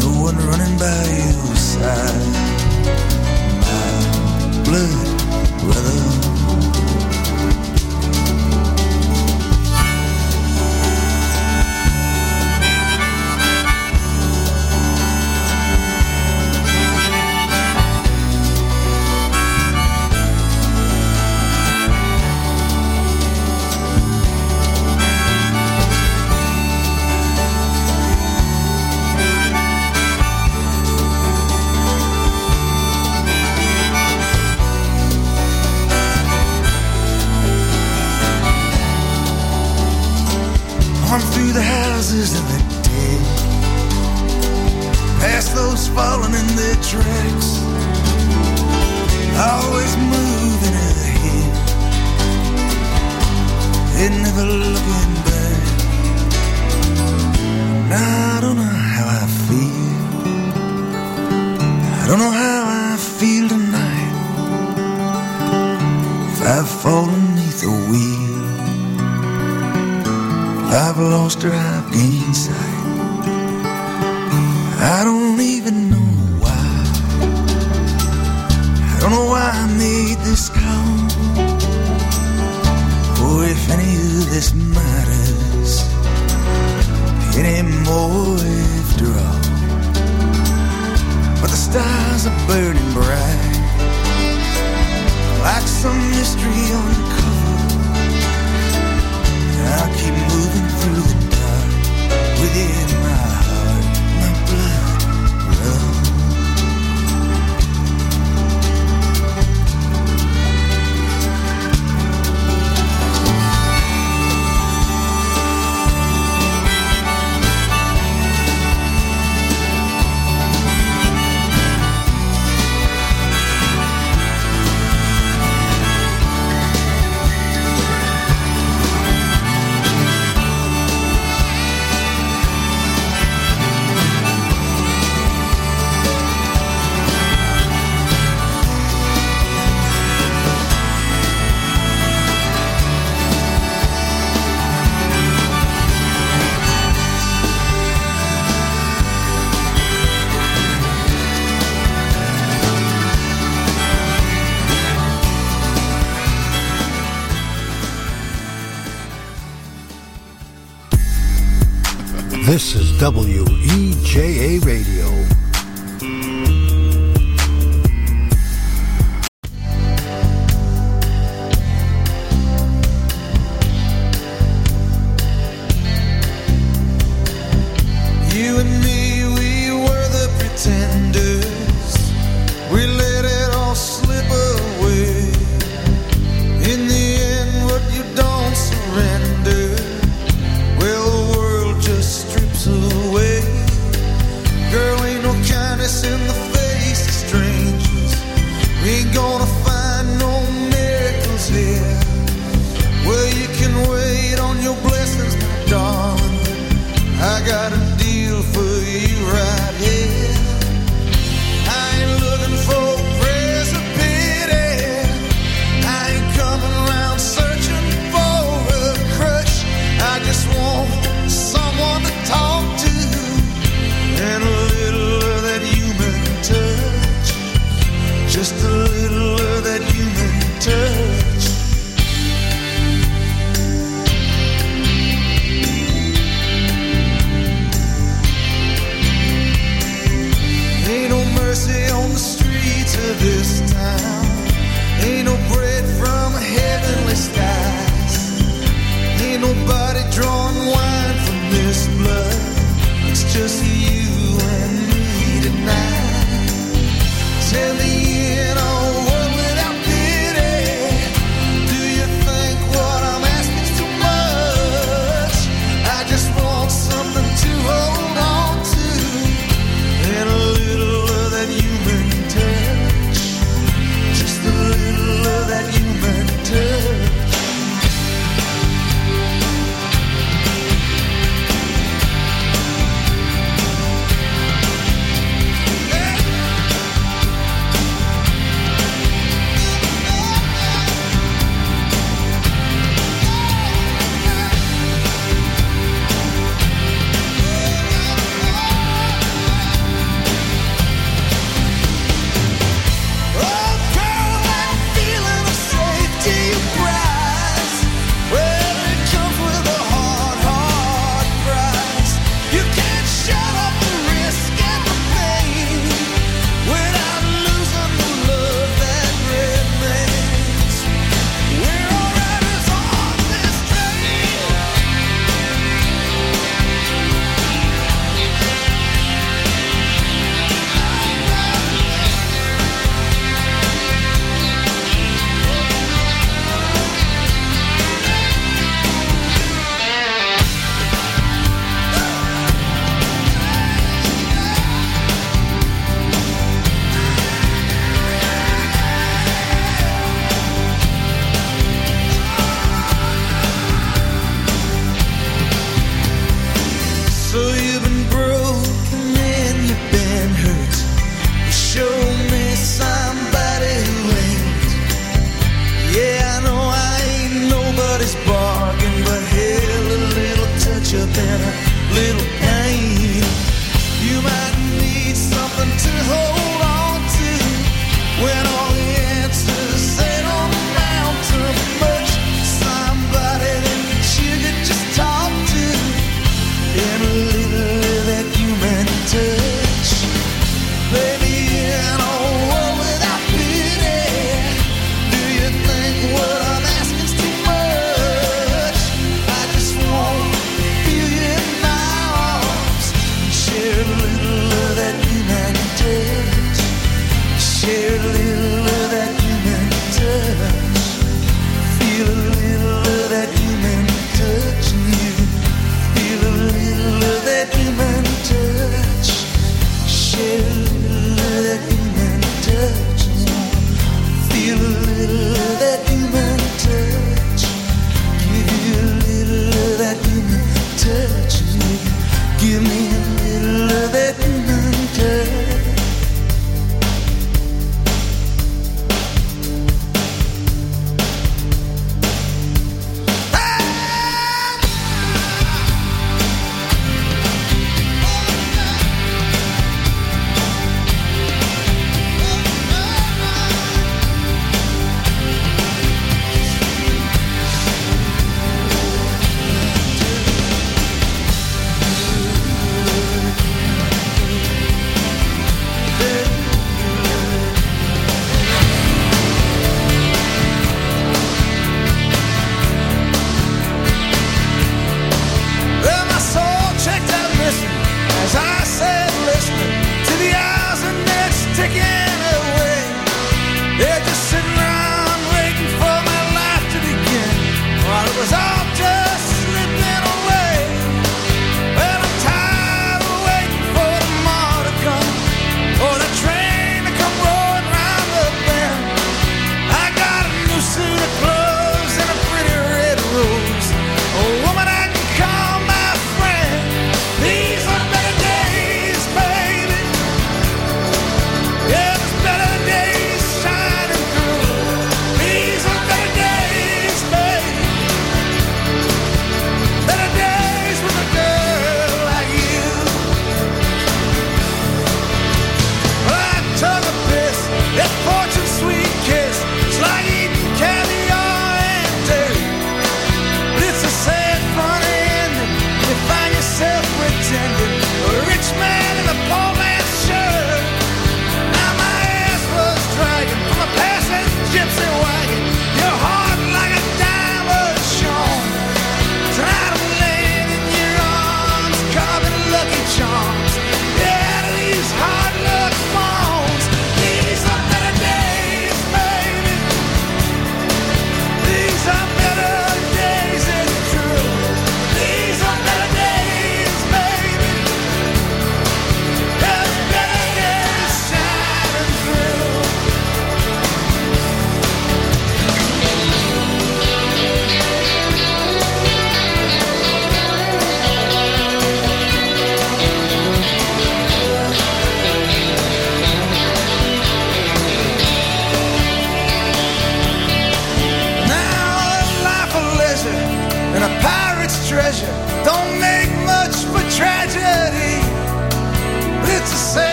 No one running by your side. My blood brother. Houses of the dead, past those fallen in their tracks, always moving ahead, and never looking back. Now I don't know how I feel. I don't know how don't know why I made this call. Or if any of this matters anymore after all. But the stars are burning bright, like some mystery uncovered. I'll keep moving through the dark within my WEJA Radio.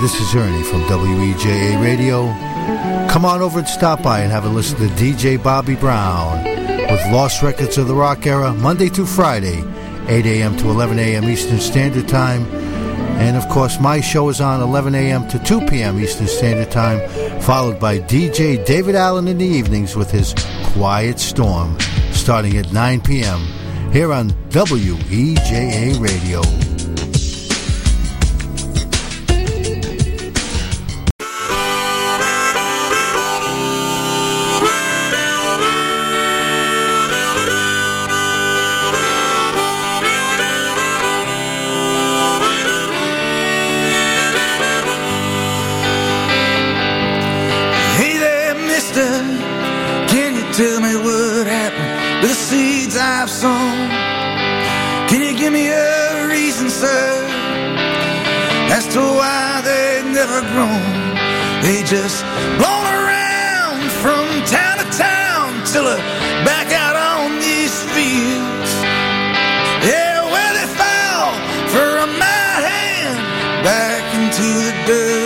This is Ernie from WEJA Radio. Come on over and stop by and have a listen to DJ Bobby Brown with Lost Records of the Rock Era, Monday through Friday, 8 a.m. to 11 a.m. Eastern Standard Time. And of course, my show is on 11 a.m. to 2 p.m. Eastern Standard Time, followed by DJ David Allen in the evenings with his Quiet Storm, starting at 9 p.m. here on WEJA Radio. just blown around from town to town till I back out on these fields. Yeah, where they fell a my hand back into the dirt.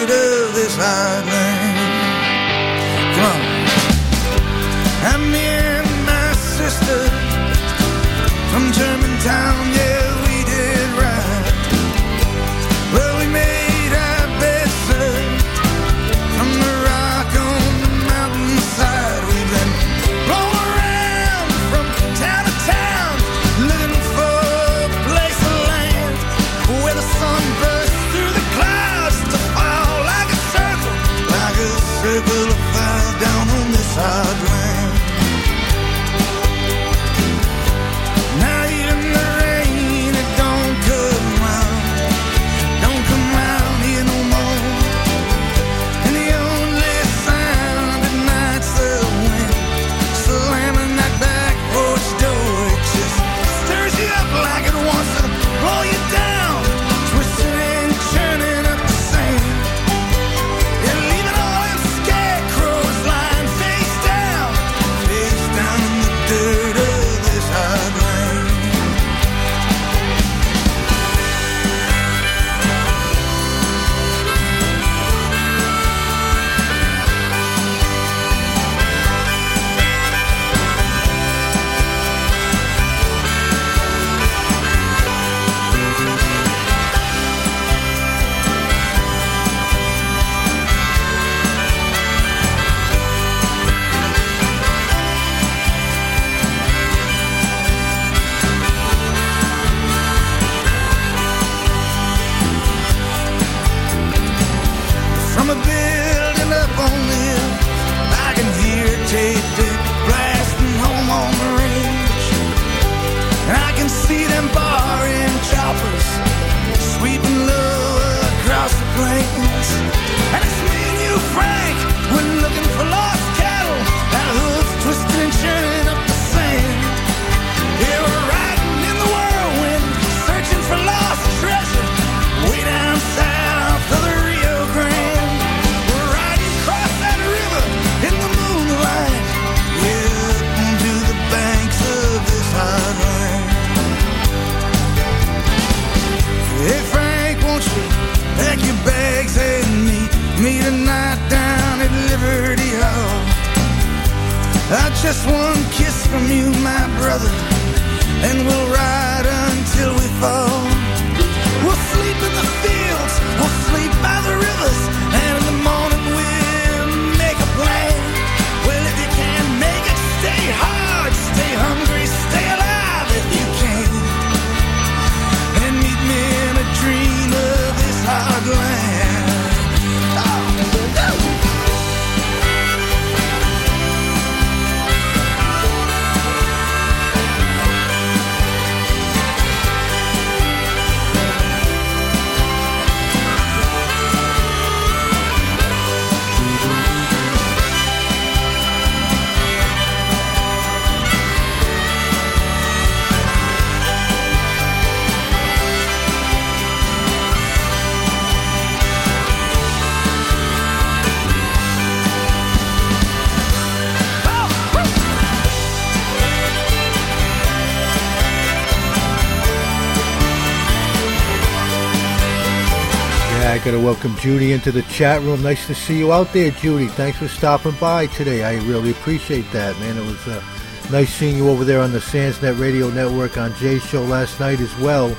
Welcome Judy into the chat room. Nice to see you out there, Judy. Thanks for stopping by today. I really appreciate that, man. It was uh, nice seeing you over there on the Sandsnet Radio Network on Jay's show last night as well.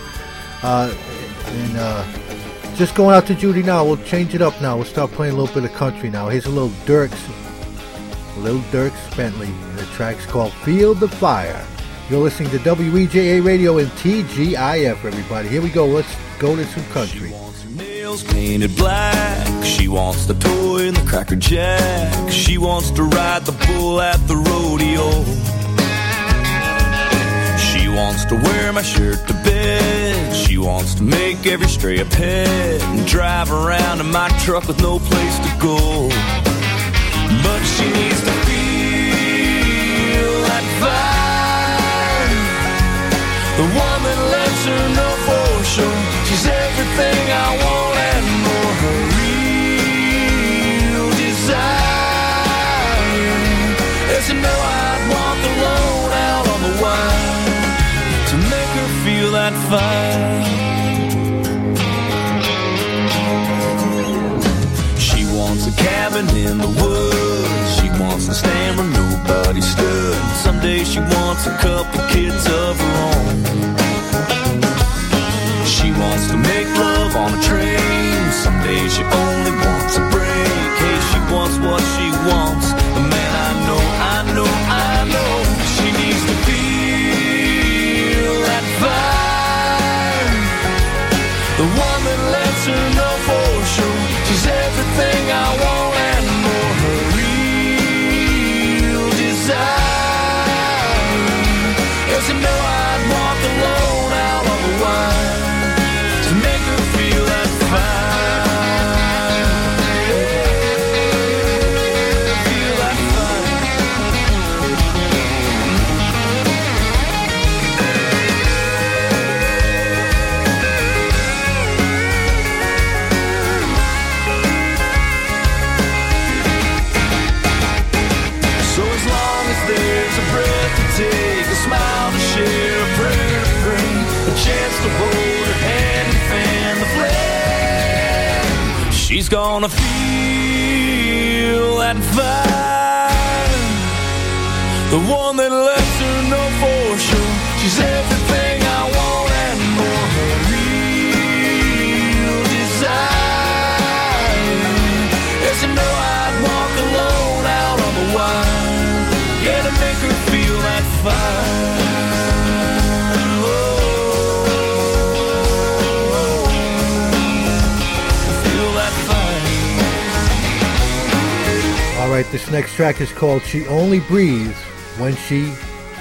Uh, and uh, just going out to Judy now. We'll change it up now. We'll start playing a little bit of country now. Here's a little Dierks, little Dierks Bentley. And the track's called "Feel the Fire." You're listening to WEJA Radio and TGIF, everybody. Here we go. Let's go to some country. Painted black. She wants the toy and the cracker jack. She wants to ride the bull at the rodeo. She wants to wear my shirt to bed. She wants to make every stray a pet and drive around in my truck with no place to go. But she needs to feel that fire. The that lets her know for sure she's everything I want to know I'd the load out on the wire to make her feel that fire. She wants a cabin in the woods. She wants to stand where nobody stood. Someday she wants a couple kids of her own. She wants to make love on a train. Someday she only wants a break. Hey, she wants what her know she's gonna feel that fire. The one that right, this next track is called "She Only Breathes When She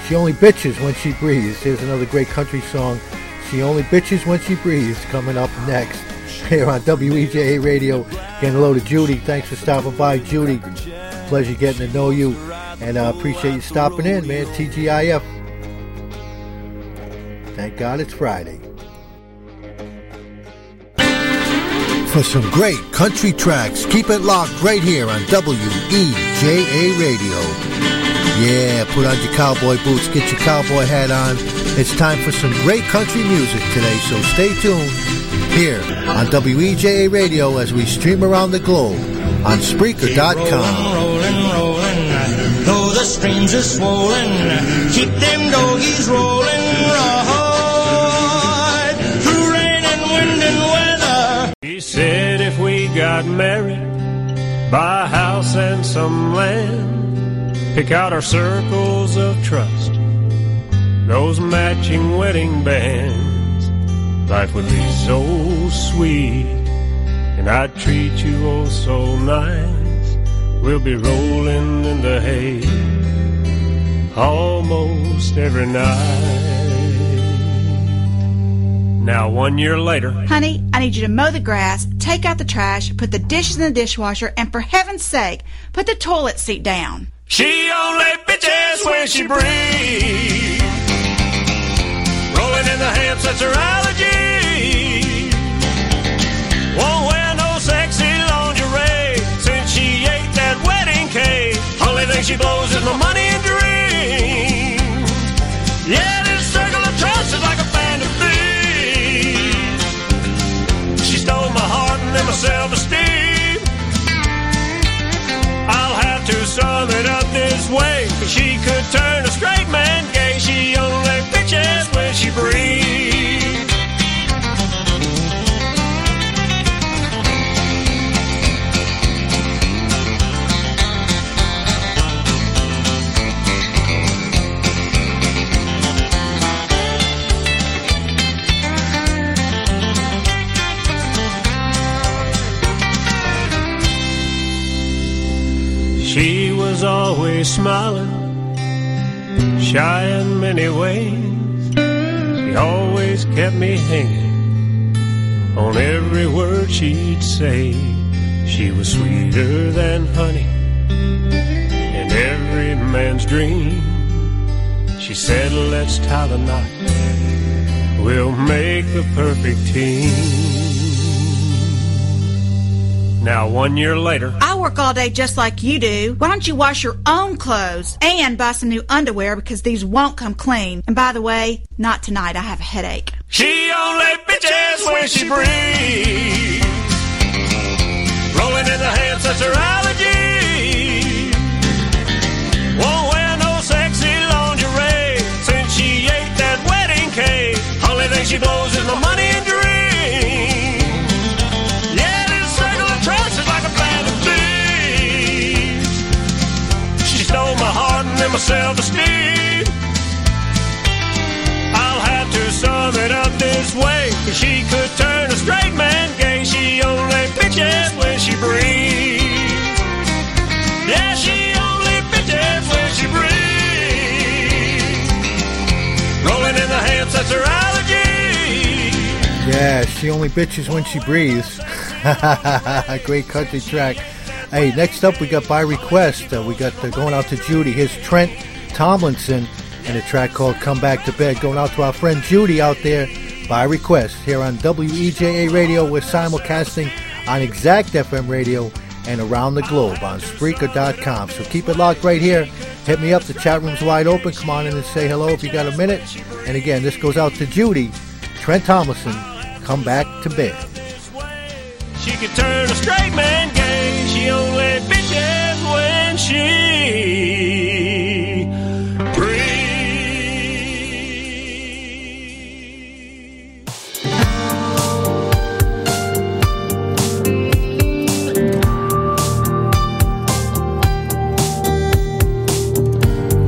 She Only Bitches When She Breathes." Here's another great country song. "She Only Bitches When She Breathes" coming up next here on WEJA Radio. Getting a load of Judy. Thanks for stopping by, Judy. Pleasure getting to know you, and I appreciate you stopping in, man. TGIF. Thank God it's Friday. For some great country tracks, keep it locked right here on WEJA Radio. Yeah, put on your cowboy boots, get your cowboy hat on. It's time for some great country music today, so stay tuned here on WEJA Radio as we stream around the globe on Spreaker.com. Keep Rolling, rolling, rolling. though the streams are swollen, keep them doggies rolling, right got married, buy a house and some land, pick out our circles of trust, those matching wedding bands, life would be so sweet, and I'd treat you oh so nice. We'll be rolling in the hay almost every night. Now, one year later, Honey, I need you to mow the grass, take out the trash, put the dishes in the dishwasher, and for heaven's sake, put the toilet seat down. She only bitches when she breathes. Rolling in the hips, that's her allergy. Won't wear no sexy lingerie since she ate that wedding cake. Only thing she blows is my money self-esteem. I'll have to sum it up this way. She could turn a straight man gay. She only bitches when she breathes. Always smiling, shy in many ways. She always kept me hanging on every word she'd say. She was sweeter than honey in every man's dream. She said, Let's tie the knot, we'll make the perfect team. Now, one year later, I work all day just like you do. Why don't you wash your own clothes and buy some new underwear because these won't come clean? And by the way, not tonight. I have a headache. She only bitches when she breathes. Rolling in the hands, that's her allergy. Won't wear no sexy lingerie since she ate that wedding cake. Only thing she blows is my money my self-esteem. I'll have to sum it up this way. She could turn a straight man gay. She only bitches when she breathes. Yeah, she only bitches when she breathes. Rolling in the hips, that's her allergy. Yeah, she only bitches when she breathes. [LAUGHS] Great country track. Hey, next up we got by request. Uh, we got going out to Judy. Here's Trent Tomlinson and a track called "Come Back to Bed." Going out to our friend Judy out there by request here on WEJA Radio. We're simulcasting on Exact FM Radio and around the globe on Spreaker.com. So keep it locked right here. Hit me up. The chat room's wide open. Come on in and say hello if you got a minute. And again, this goes out to Judy. Trent Tomlinson. Come back to bed. She could turn a straight man gay. She only bitches when she breathes.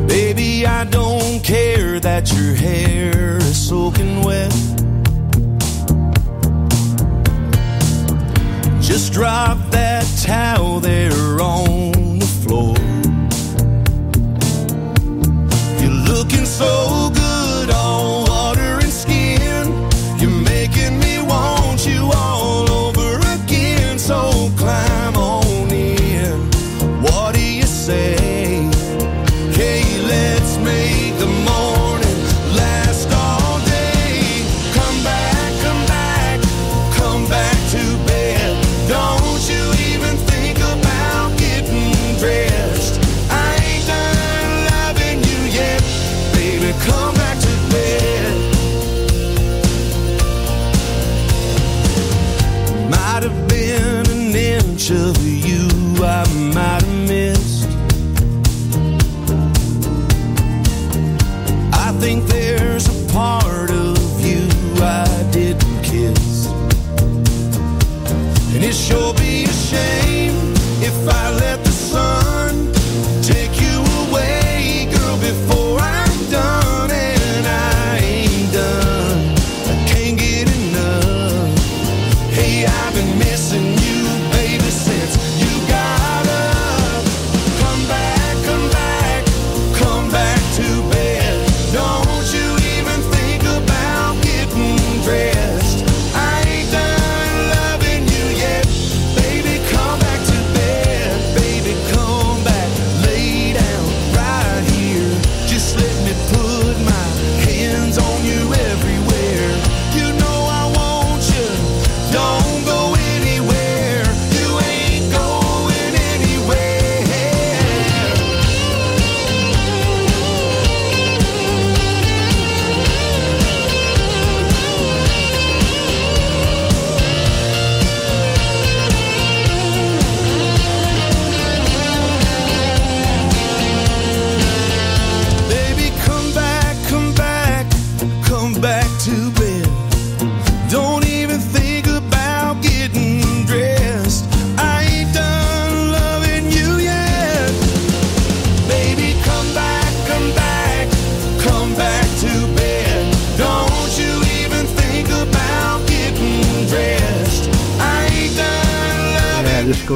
Baby, I don't care that your hair is soaking wet. Drop that towel there on the floor. You're looking so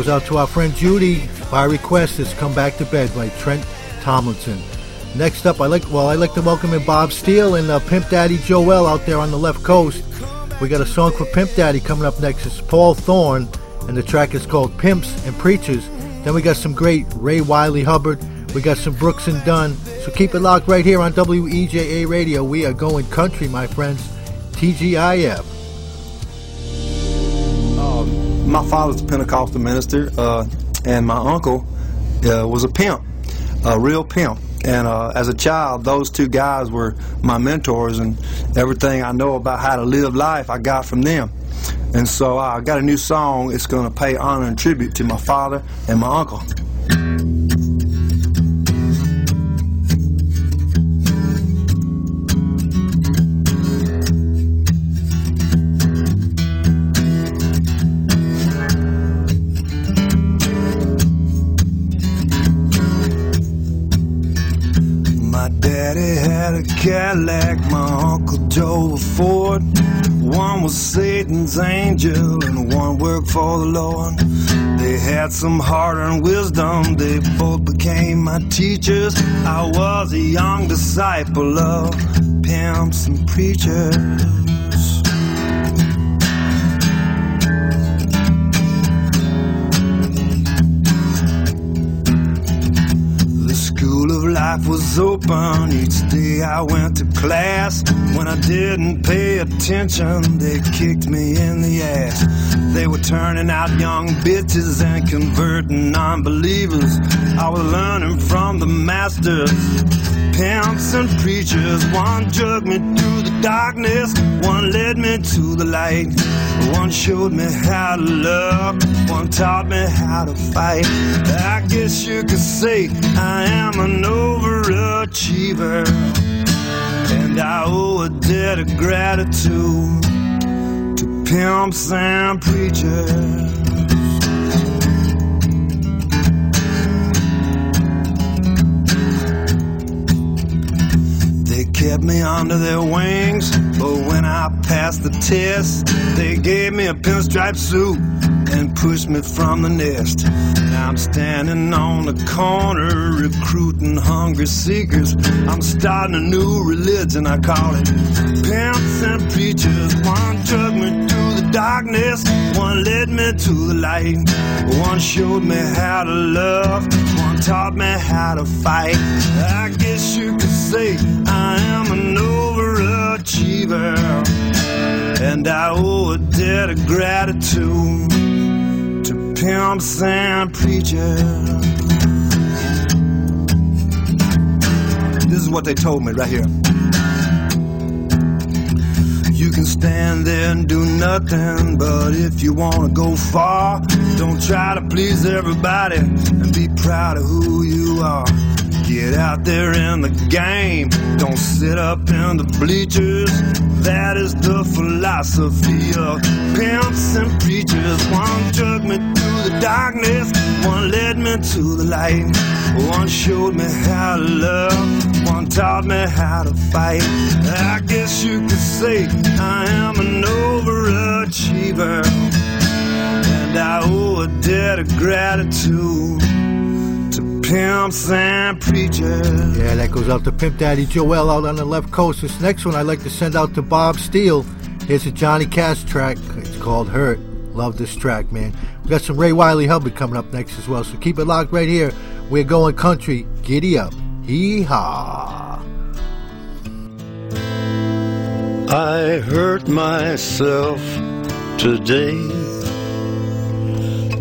goes out to our friend Judy. By request, it's "Come Back to Bed" by Trent Tomlinson. Next up, I like well, I like to welcome in Bob Steele and uh, Pimp Daddy Joel out there on the left coast. We got a song for Pimp Daddy coming up next. It's Paul Thorn, and the track is called "Pimps and Preachers." Then we got some great Ray Wylie Hubbard. We got some Brooks and Dunn. So keep it locked right here on WEJA Radio. We are going country, my friends. TGIF. My father's a Pentecostal minister, uh, and my uncle uh, was a pimp, a real pimp. And uh, as a child, those two guys were my mentors, and everything I know about how to live life, I got from them. And so I got a new song. It's going to pay honor and tribute to my father and my uncle. One was Satan's angel and one worked for the Lord. They had some hard-earned wisdom, they both became my teachers. I was a young disciple of pimps and preachers. Life was open. Each day I went to class. When I didn't pay attention, they kicked me in the ass. They were turning out young bitches and converting non believers. I was learning from the masters, pimps and preachers. One drug me through darkness, one led me to the light. One showed me how to love, one taught me how to fight. I guess you could say I am an overachiever, and I owe a debt of gratitude to pimps and preachers. Kept me under their wings, but when I passed the test, they gave me a pinstripe suit and pushed me from the nest. Now I'm standing on the corner recruiting hungry seekers. I'm starting a new religion, I call it pimps and preachers. One drug me through the darkness, one led me to the light. One showed me how to love, one taught me how to fight. I guess you could say An overachiever, and I owe a debt of gratitude to pimps and preachers. This is what they told me right here. You can stand there and do nothing, but if you want to go far, don't try to please everybody and be proud of who you are. Get out there in the game, don't sit up in the bleachers. That is the philosophy of pimps and preachers. One drug me through the darkness, one led me to the light. One showed me how to love, one taught me how to fight. I guess you could say I am an overachiever, and I owe a debt of gratitude pimps and preachers. Yeah, that goes out to Pimp Daddy Joel out on the left coast. This next one I'd like to send out to Bob Steele. Here's a Johnny Cash track. It's called Hurt. Love this track, man. We got some Ray Wylie Hubbard coming up next as well, so keep it locked right here. We're going country. Giddy up. Hee haw. I hurt myself today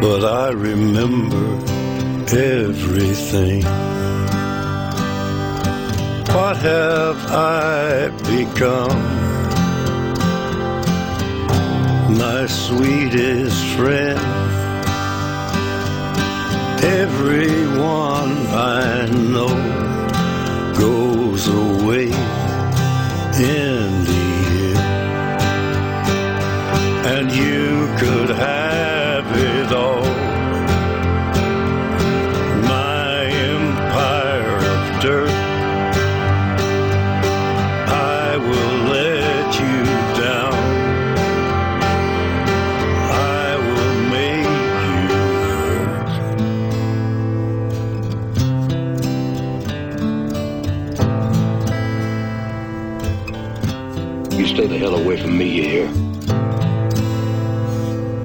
but I remember everything. What have I become? My sweetest friend. Everyone I know goes away in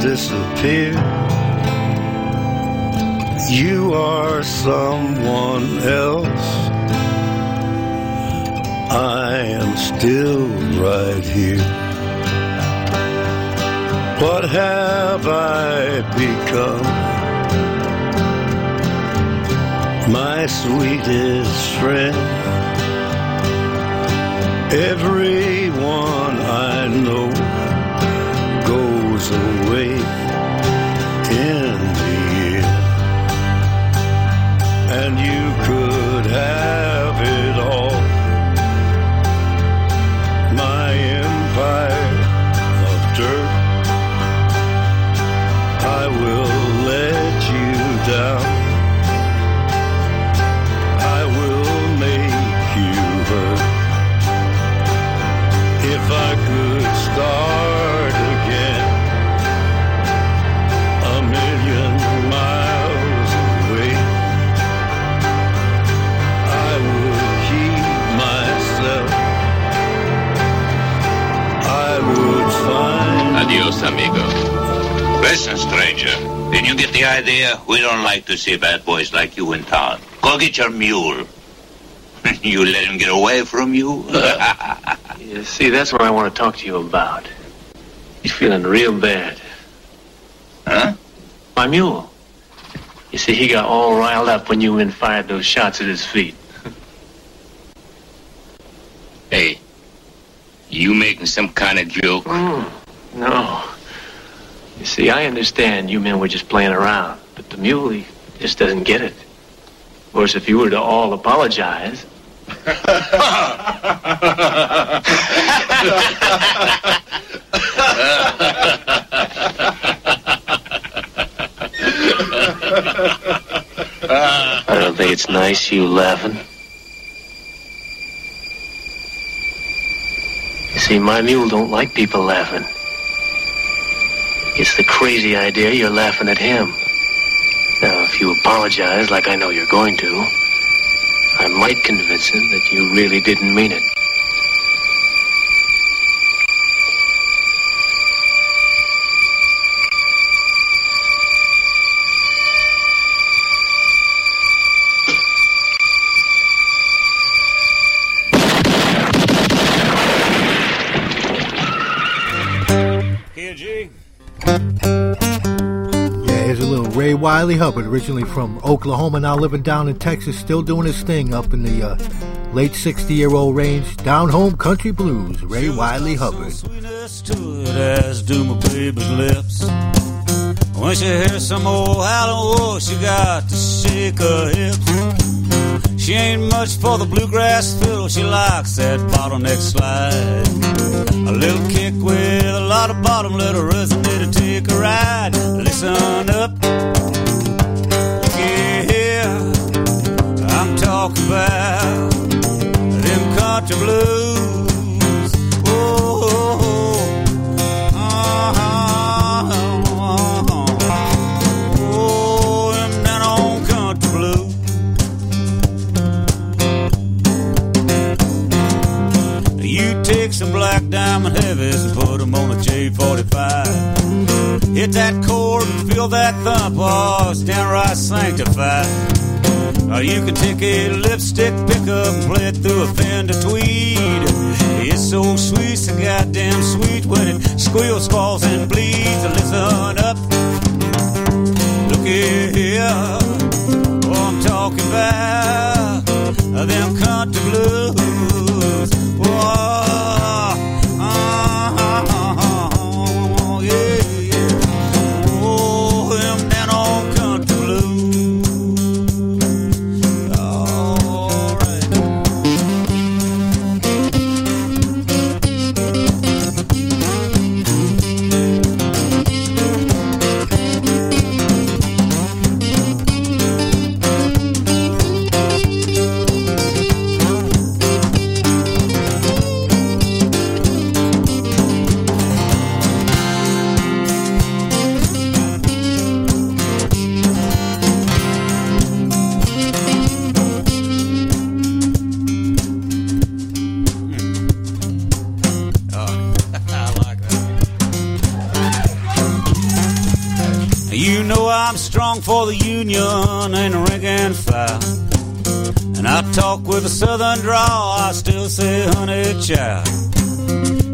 disappear. You are someone else. I am still right here. What have I become? My sweetest friend. Everyone I know And you could have it amigo. Listen, stranger. Did you get the idea? We don't like to see bad boys like you in town. Go get your mule. [LAUGHS] you let him get away from you? [LAUGHS] You see, that's what I want to talk to you about. He's feeling real bad. Huh? My mule. You see, he got all riled up when you men fired those shots at his feet. hey, you making some kind of joke? Mm, no. You see, I understand you men were just playing around, but the muley just doesn't get it. Of course, if you were to all apologize. [LAUGHS] I don't think it's nice you laughing. You see, my mule don't like people laughing. It's the crazy idea you're laughing at him. Now, if you apologize like I know you're going to, I might convince him that you really didn't mean it. Wylie Hubbard, originally from Oklahoma, now living down in Texas, still doing his thing up in the uh, late 60 year old range. Down home country blues, Ray Wylie Hubbard. it as do my baby's lips. When she hears some old howling she got to shake her hips. She ain't much for the bluegrass fiddle, she likes that bottleneck slide. A little kick with a lot of bottom, let her resonate to take a ride. Listen up, about them country blues. Oh, uh-huh. oh, them down on country blues. You take some black diamond heavies and put 'em on a J45. Hit that chord and feel that thump. Oh, it's downright sanctified. Or you can take a lipstick pickup and play it through a Fender Tweed. It's so sweet, so goddamn sweet when it squeals, falls, and bleeds. Listen up, look here. Oh, I'm talking about them country blues. Oh, talk with a southern drawl, I still say honey child.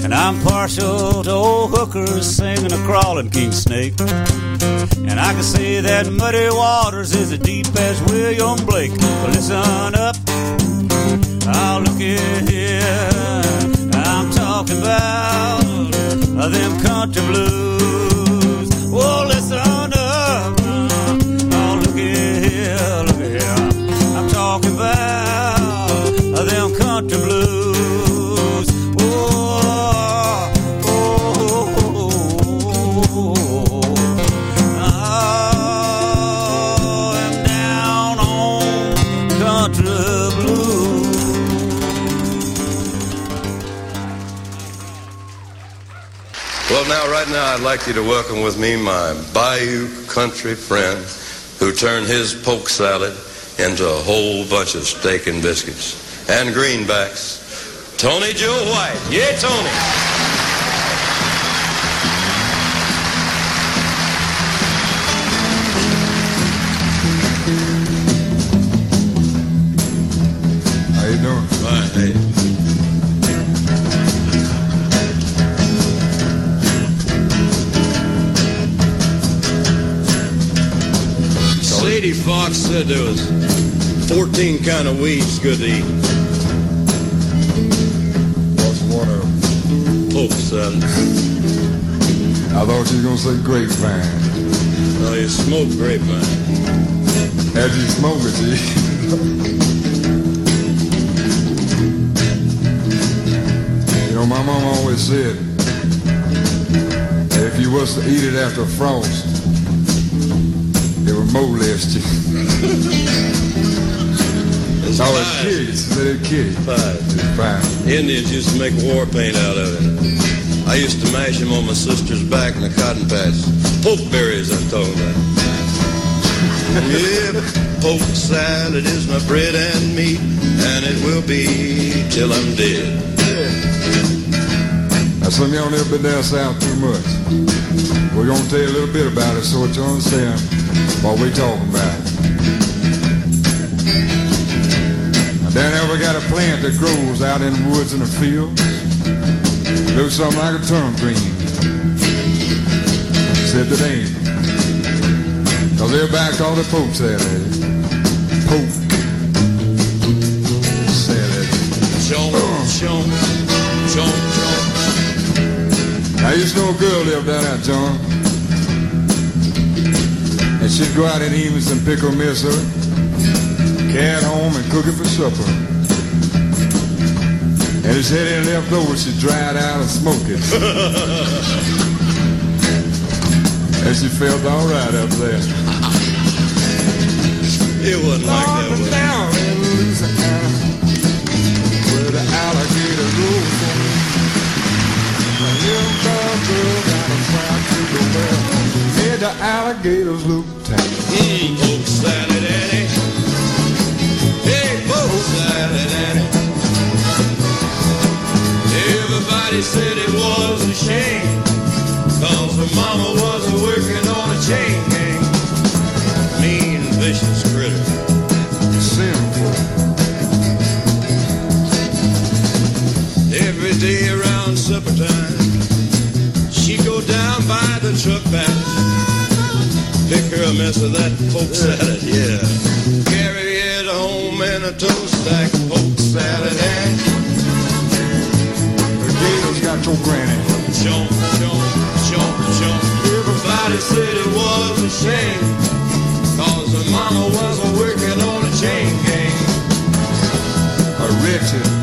And I'm partial to old hookers singing a crawling king snake. And I can say that muddy waters is as deep as William Blake. But listen up, I'll look at here. I'm talking about them country blues. Oh, listen up. Country blues. Oh, oh, oh, oh. I'm down on country blues. Well, now, right now, I'd like you to welcome with me my Bayou country friend who turned his poke salad into a whole bunch of steak and biscuits and greenbacks. Tony Joe White. Yeah, Tony. How you doing? Fine, hey. Sadie Fox said there was 14 kind of weeds good to eat. What's one of them? Salad. I thought you was gonna say grapevine. No, you smoke grapevine. As you smoke it, you. [LAUGHS] You know, my mom always said, if you was to eat it after a frost, it would molest you. [LAUGHS] It's oh, it's fine. kids. Let it kill you. It's fine. Indians used to make war paint out of it. I used to mash them on my sister's back in the cotton patch. Pokeberries I'm talking about. yeah, poke salad is my bread and meat, and it will be till I'm dead. Now, some of y'all never been down south too much. We're gonna tell you a little bit about it so that you understand what we're talking about. There we got a plant that grows out in the woods and the fields. Looks something like a turnip green. Except it ain't. Cause everybody call it poke salad. Poke salad. Chomp, chomp, chomp, chomp. I used to know a girl lived down there, John. And she'd go out in the evenings and pick her carry home and cook it for supper. And if she had any left over, she'd dry it out and smoke it. [LAUGHS] and she felt all right up there. It wasn't like that, was down in Louisiana, where the alligator grows on me. A little girl got a fried to the well. Made the alligators look. Mmm, poke salad, Annie silent Annie. Everybody said it was a shame, cause her mama wasn't working on a chain gang. Mean, vicious critter. Sinful. Every day around supper time, she'd go down by the truck back. Pick her a mess of that folk salad, yeah. Gary in a toe stack poke salad and her deal's got your granny. Chomp, chomp, chomp, chomp. Everybody said it was a shame. Cause her mama wasn't working on a chain gang. A Richard.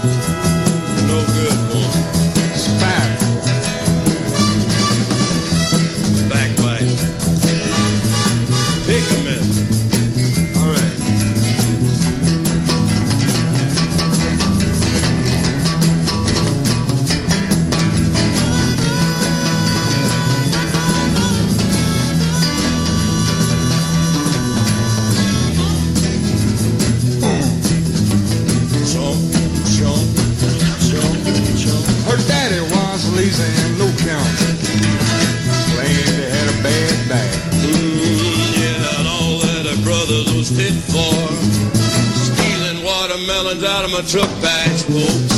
truck passport.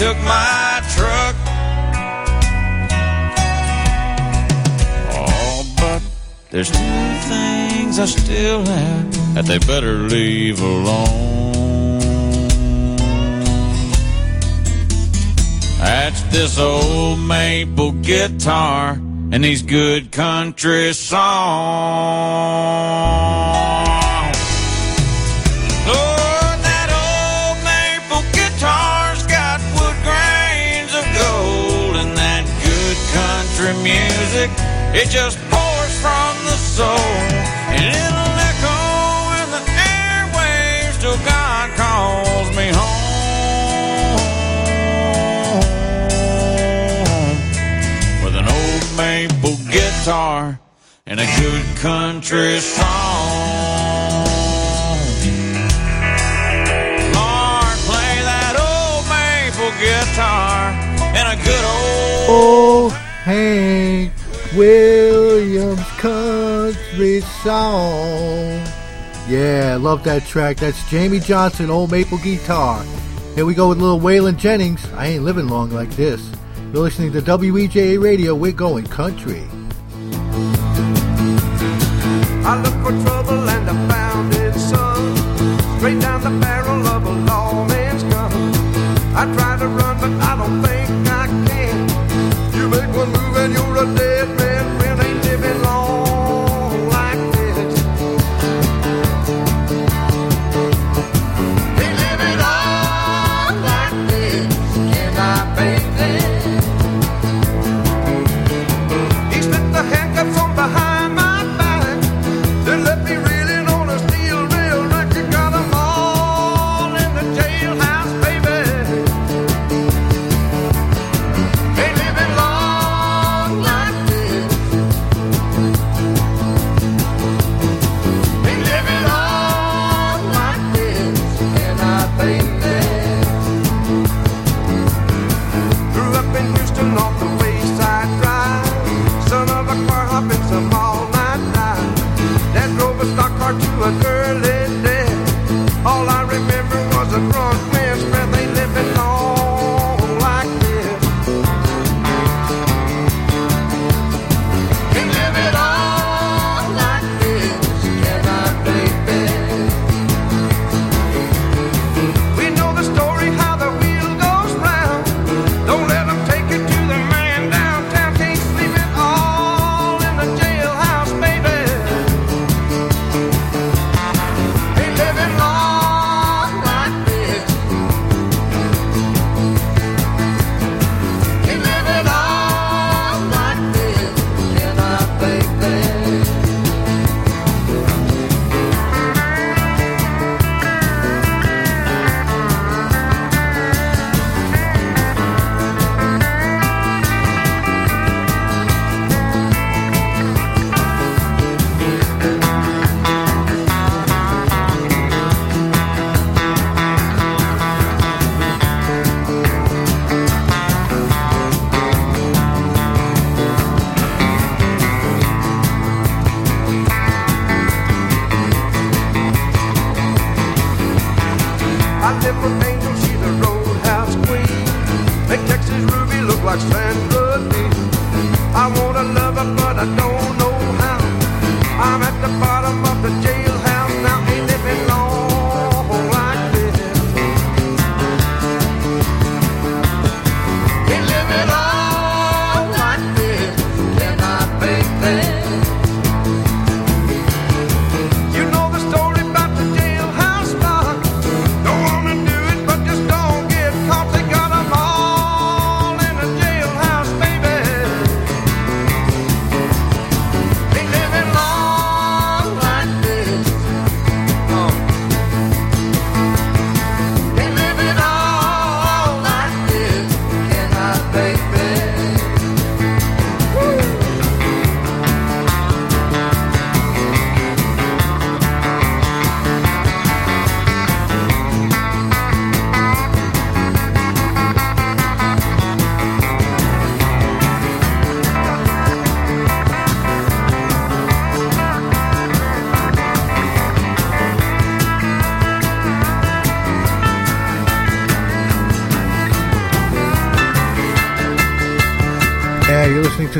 took my truck. Oh, but there's two things I still have that they better leave alone. That's this old maple guitar and these good country songs. It just pours from the soul. And it'll echo in the airwaves till God calls me home. With an old maple guitar and a good country song. Lord, play that old maple guitar and a good old. Oh, hey. Williams country song. Yeah, love that track. That's Jamey Johnson, Old Maple Guitar. Here we go with little Waylon Jennings. I ain't living long like this. You're listening to WEJA Radio. We're going country. I looked for trouble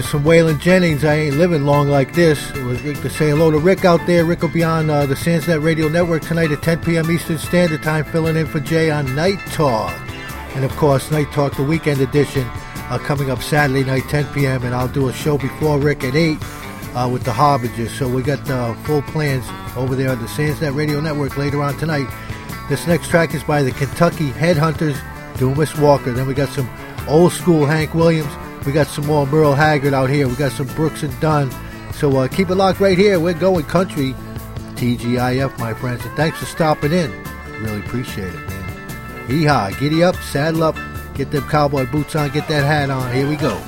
some Waylon Jennings. I ain't living long like this. It was Rick to say hello to Rick out there. Rick will be on uh, the Sandsnet Radio Network tonight at 10 p.m. Eastern Standard Time, filling in for Jay on Night Talk. And of course, Night Talk, the weekend edition, uh, coming up Saturday night, 10 p.m. And I'll do a show before Rick at 8 uh, with the Harbingers. So we got uh, full plans over there on the Sandsnet Radio Network later on tonight. This next track is by the Kentucky Headhunters, Dumas Walker. Then we got some old school Hank Williams. We got some more Merle Haggard out here. We got some Brooks and Dunn. So uh, keep it locked right here. We're going country. TGIF, my friends. And thanks for stopping in. Really appreciate it, man. Hee-haw. Giddy up, saddle up, get them cowboy boots on, get that hat on. Here we go.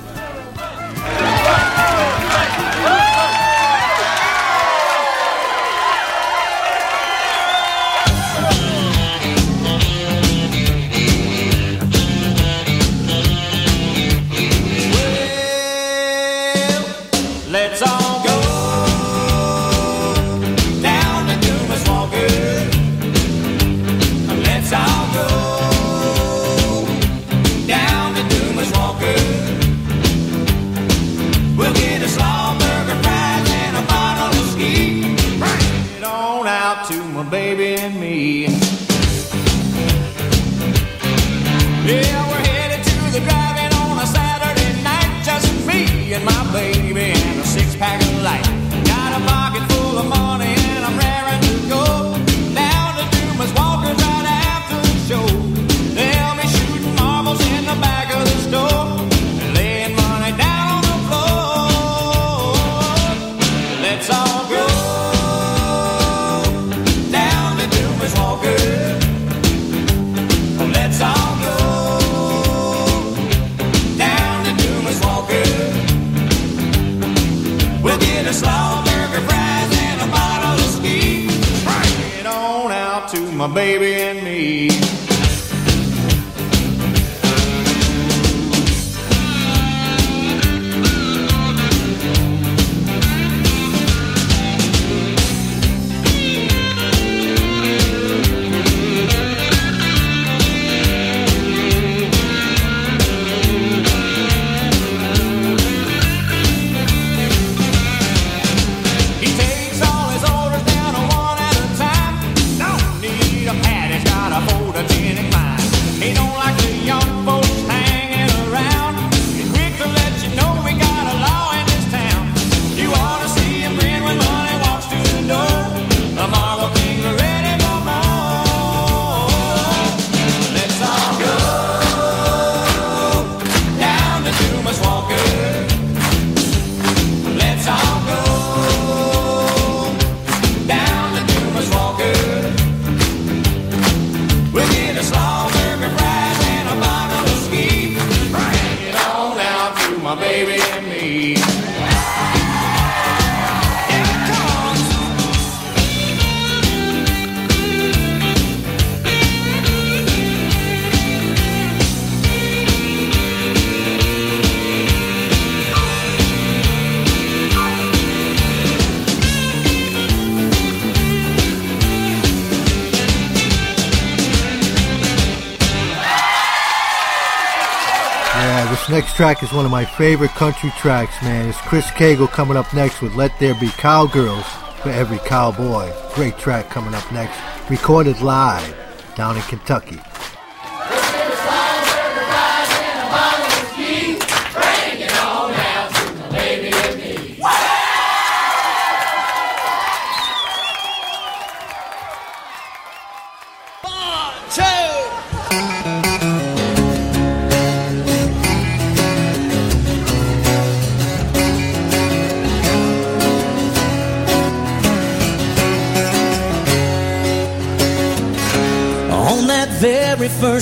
One of my favorite country tracks, man. It's Chris Cagle coming up next with Let There Be Cowgirls for Every Cowboy. Great track coming up next. Recorded live down in Kentucky.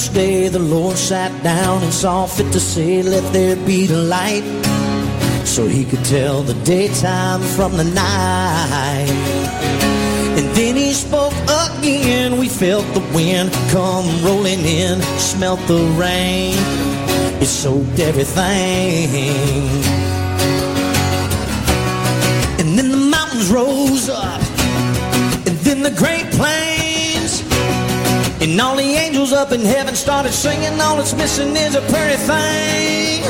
First day, the Lord sat down and saw fit to say, Let there be the light, so he could tell the daytime from the night. And then he spoke again. We felt the wind come rolling in, smelt the rain, it soaked everything. And then the mountains rose up, and then the great plains. And all the angels up in heaven started singing. All it's missing is a pretty thing.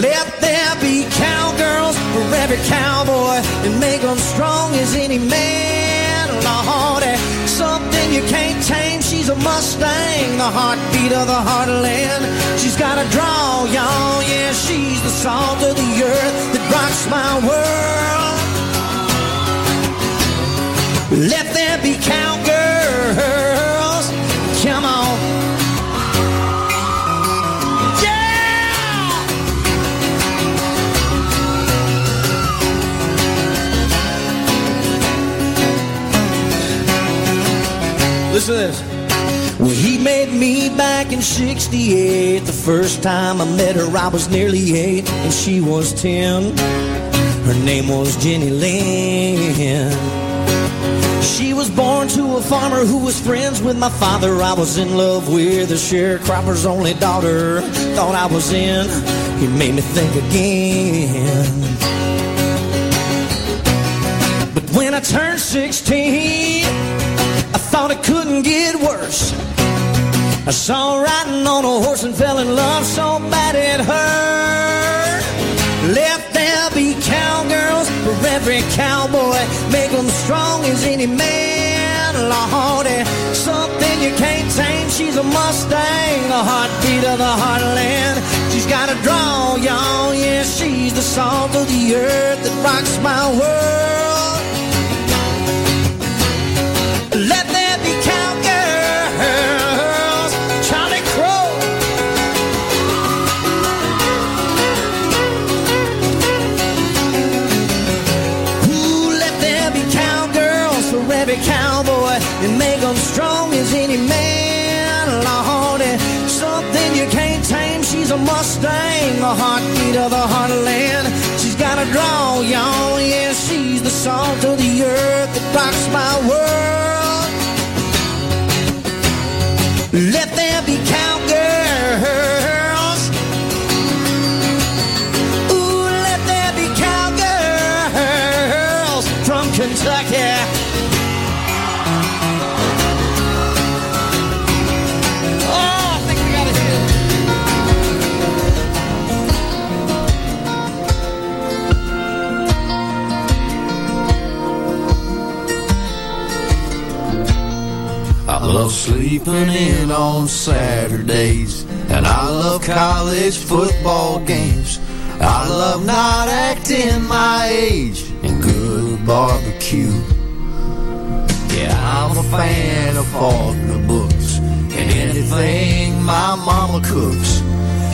Let there be cowgirls for every cowboy and make them strong as any man. Lordy, eh, something you can't tame. She's a Mustang, the heartbeat of the heartland. She's got a draw, y'all. Yeah, she's the salt of the earth that rocks my world. Let there be cowgirls. Listen to this. Well, he made me back in 68. The first time I met her, I was nearly eight, and she was 10. Her name was Jenny Lynn. She was born to a farmer who was friends with my father. I was in love with a sharecropper's only daughter. Thought I was in, he made me think again. But when I turned 16, I thought it couldn't get worse. I saw her riding on a horse and fell in love so bad it hurt. Let there be cowgirls for every cowboy. Make them strong as any man. Lordy, eh, something you can't tame. She's a Mustang, a heartbeat of the heartland. She's got a draw, y'all. Yeah, she's the salt of the earth that rocks my world. Of the heartland. Sleeping in on Saturdays, and I love college football games. I love not acting my age and good barbecue. Yeah, I'm a fan of Faulkner books and anything my mama cooks.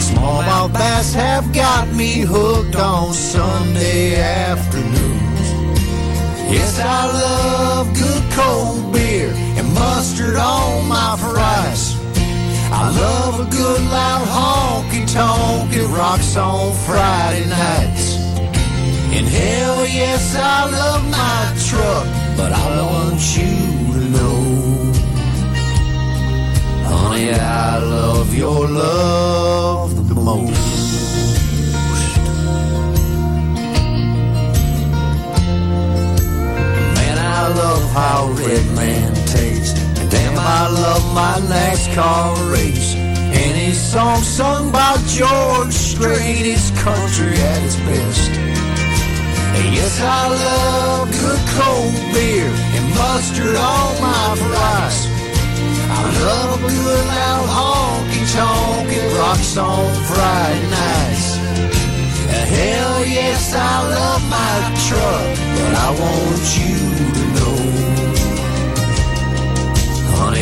Smallmouth bass have got me hooked on Sunday afternoons. Yes, I love good cold beer mustard on my fries. I love a good loud honky tonk that rocks on Friday nights. And hell yes, I love my truck, but I want you to know, honey, I love your love the most. Man, I love how Red Man I love my NASCAR race. Any song sung by George Strait is country at its best. And yes, I love good cold beer and mustard on my fries. I love a good loud honky tonk that rocks on Friday nights. Hell yes, I love my truck, but I want you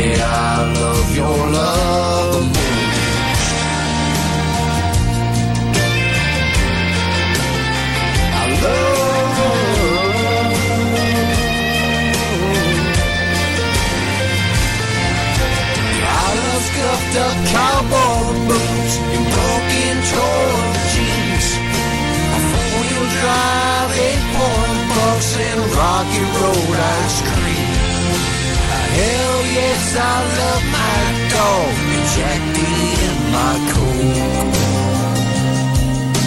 I love your love. I love scuffed up cowboy boots broken jeans. Four-wheel drive, eight-point bucks, and Rocky Road ice cream. Hell yes, I love my dog and Jack D and my coat.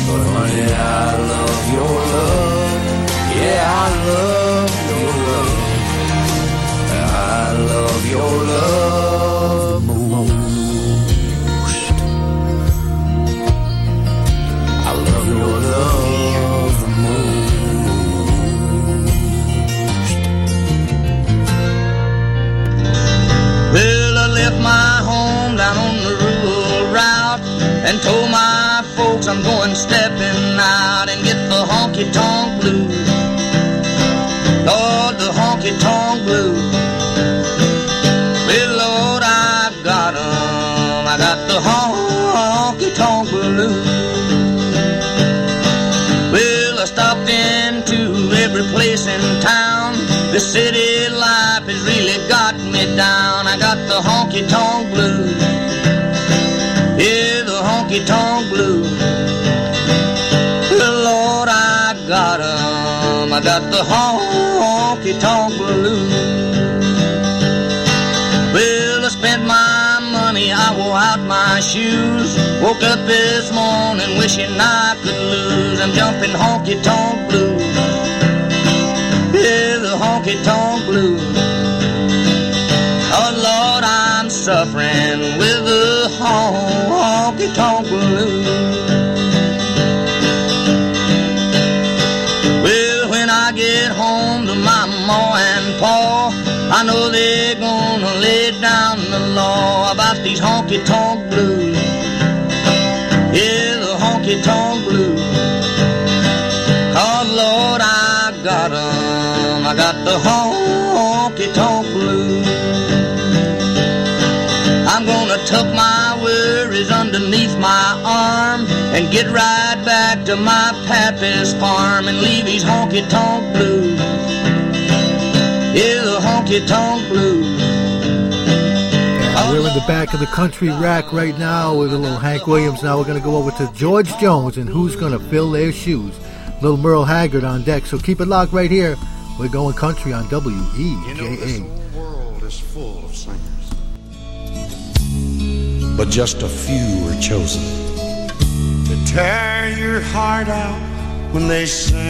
But honey, I love your love. Yeah, I love your love. I love your love Woke up this morning wishing I could lose. I'm jumping honky tonk blues. Yeah, the honky tonk blues. Oh Lord, I'm suffering with the honky tonk blues. Well, when I get home to my ma and pa, I know they're gonna lay down the law about these honky tonk blues. Honky tonk blues. Oh Lord, I got 'em. I got the honky tonk blues. I'm gonna tuck my worries underneath my arm and get right back to my pappy's farm and leave these honky tonk blues. Yeah, the honky tonk blues. We're in the back of the country rack right now with a little Hank Williams. Now we're going to go over to George Jones and who's going to fill their shoes. Little Merle Haggard on deck. So keep it locked right here. We're going country on E WEJA. world is full of singers, but just a few are chosen to tear your heart out when they sing.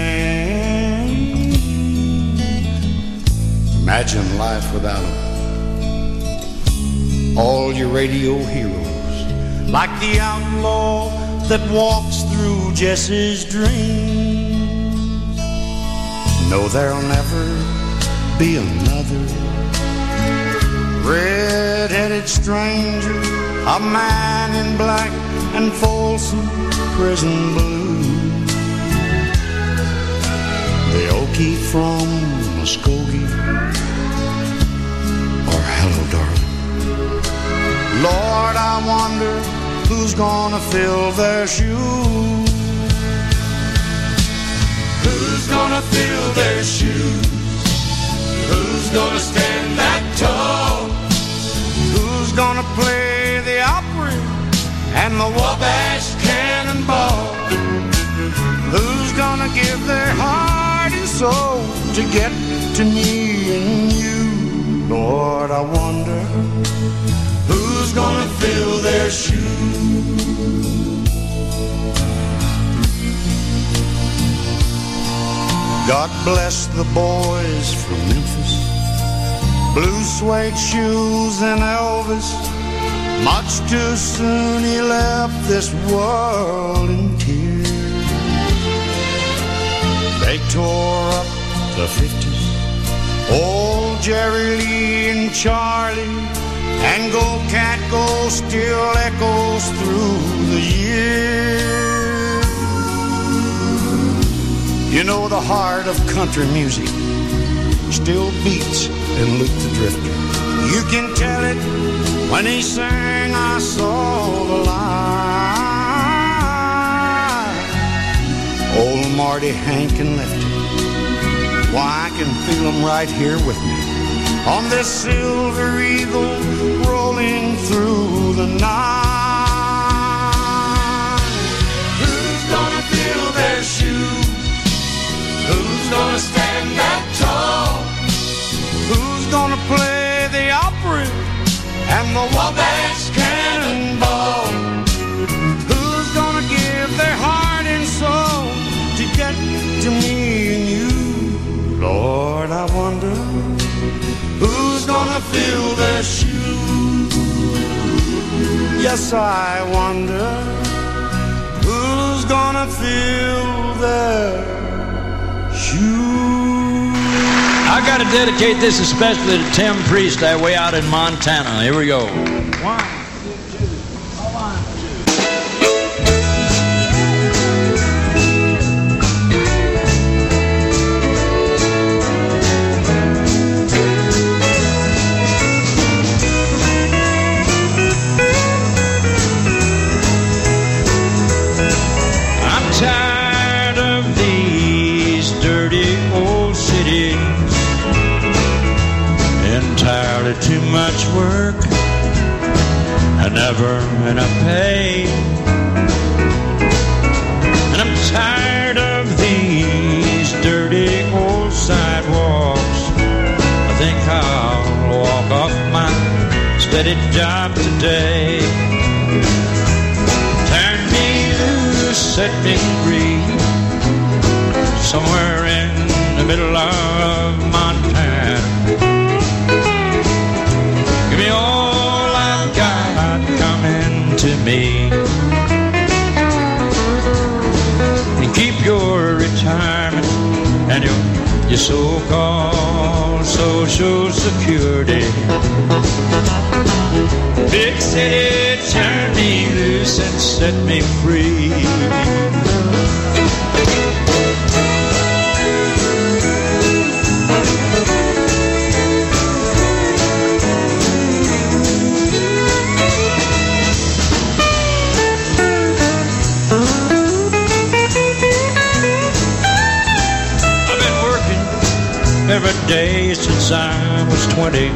Imagine life without them. All your radio heroes, like the outlaw that walks through Jessi's dreams. No, there'll never be another red-headed stranger, a man in black and Folsom prison blue. The Okie from Muskogee, or Hello, darling. Lord, I wonder who's gonna fill their shoes. Who's gonna fill their shoes? Who's gonna stand that tall? Who's gonna play the Opry and the Wabash Cannonball? Who's gonna give their heart and soul to get to me and you? Lord, I wonder Gonna fill their shoes? God bless the boys from Memphis. Blue suede shoes and Elvis. Much too soon he left this world in tears. They tore up the 50s. Old Jerry Lee and Charlie. And Go Cat Go still echoes through the years. You know the heart of country music still beats in Luke the Drifter. You can tell it when he sang I saw the light. Old Marty Hank and Lefty. Why I can feel them right here with me on this silver eagle rolling through the night. Who's gonna fill their shoes? Who's gonna stand that tall? Who's gonna play the Opry and the Wabash Cannonball? Who's gonna give their heart and soul to get to me and you? Lord, I wonder gonna fill their shoes. Yes, I wonder who's gonna fill their shoes. I got to dedicate this especially to Tim Priest that way out in Montana. Here we go. One. Entirely too much work and never enough pay. And I'm tired of these dirty old sidewalks. I think I'll walk off my steady job today. Turn me loose, set me free. Somewhere in the middle of your, so-called social security. Big city, turn me loose and set me free. Every day since I was 20.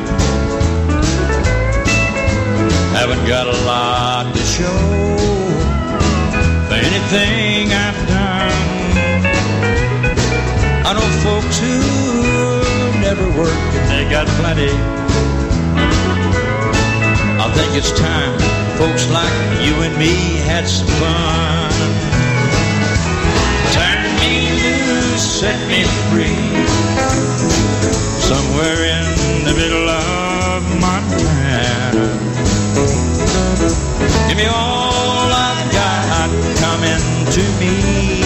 Haven't got a lot to show for anything I've done. I know folks who never work and they got plenty. I think it's time folks like you and me had some fun. Turn me loose, set me free. Somewhere in the middle of Montana. Give me all I've got coming to me.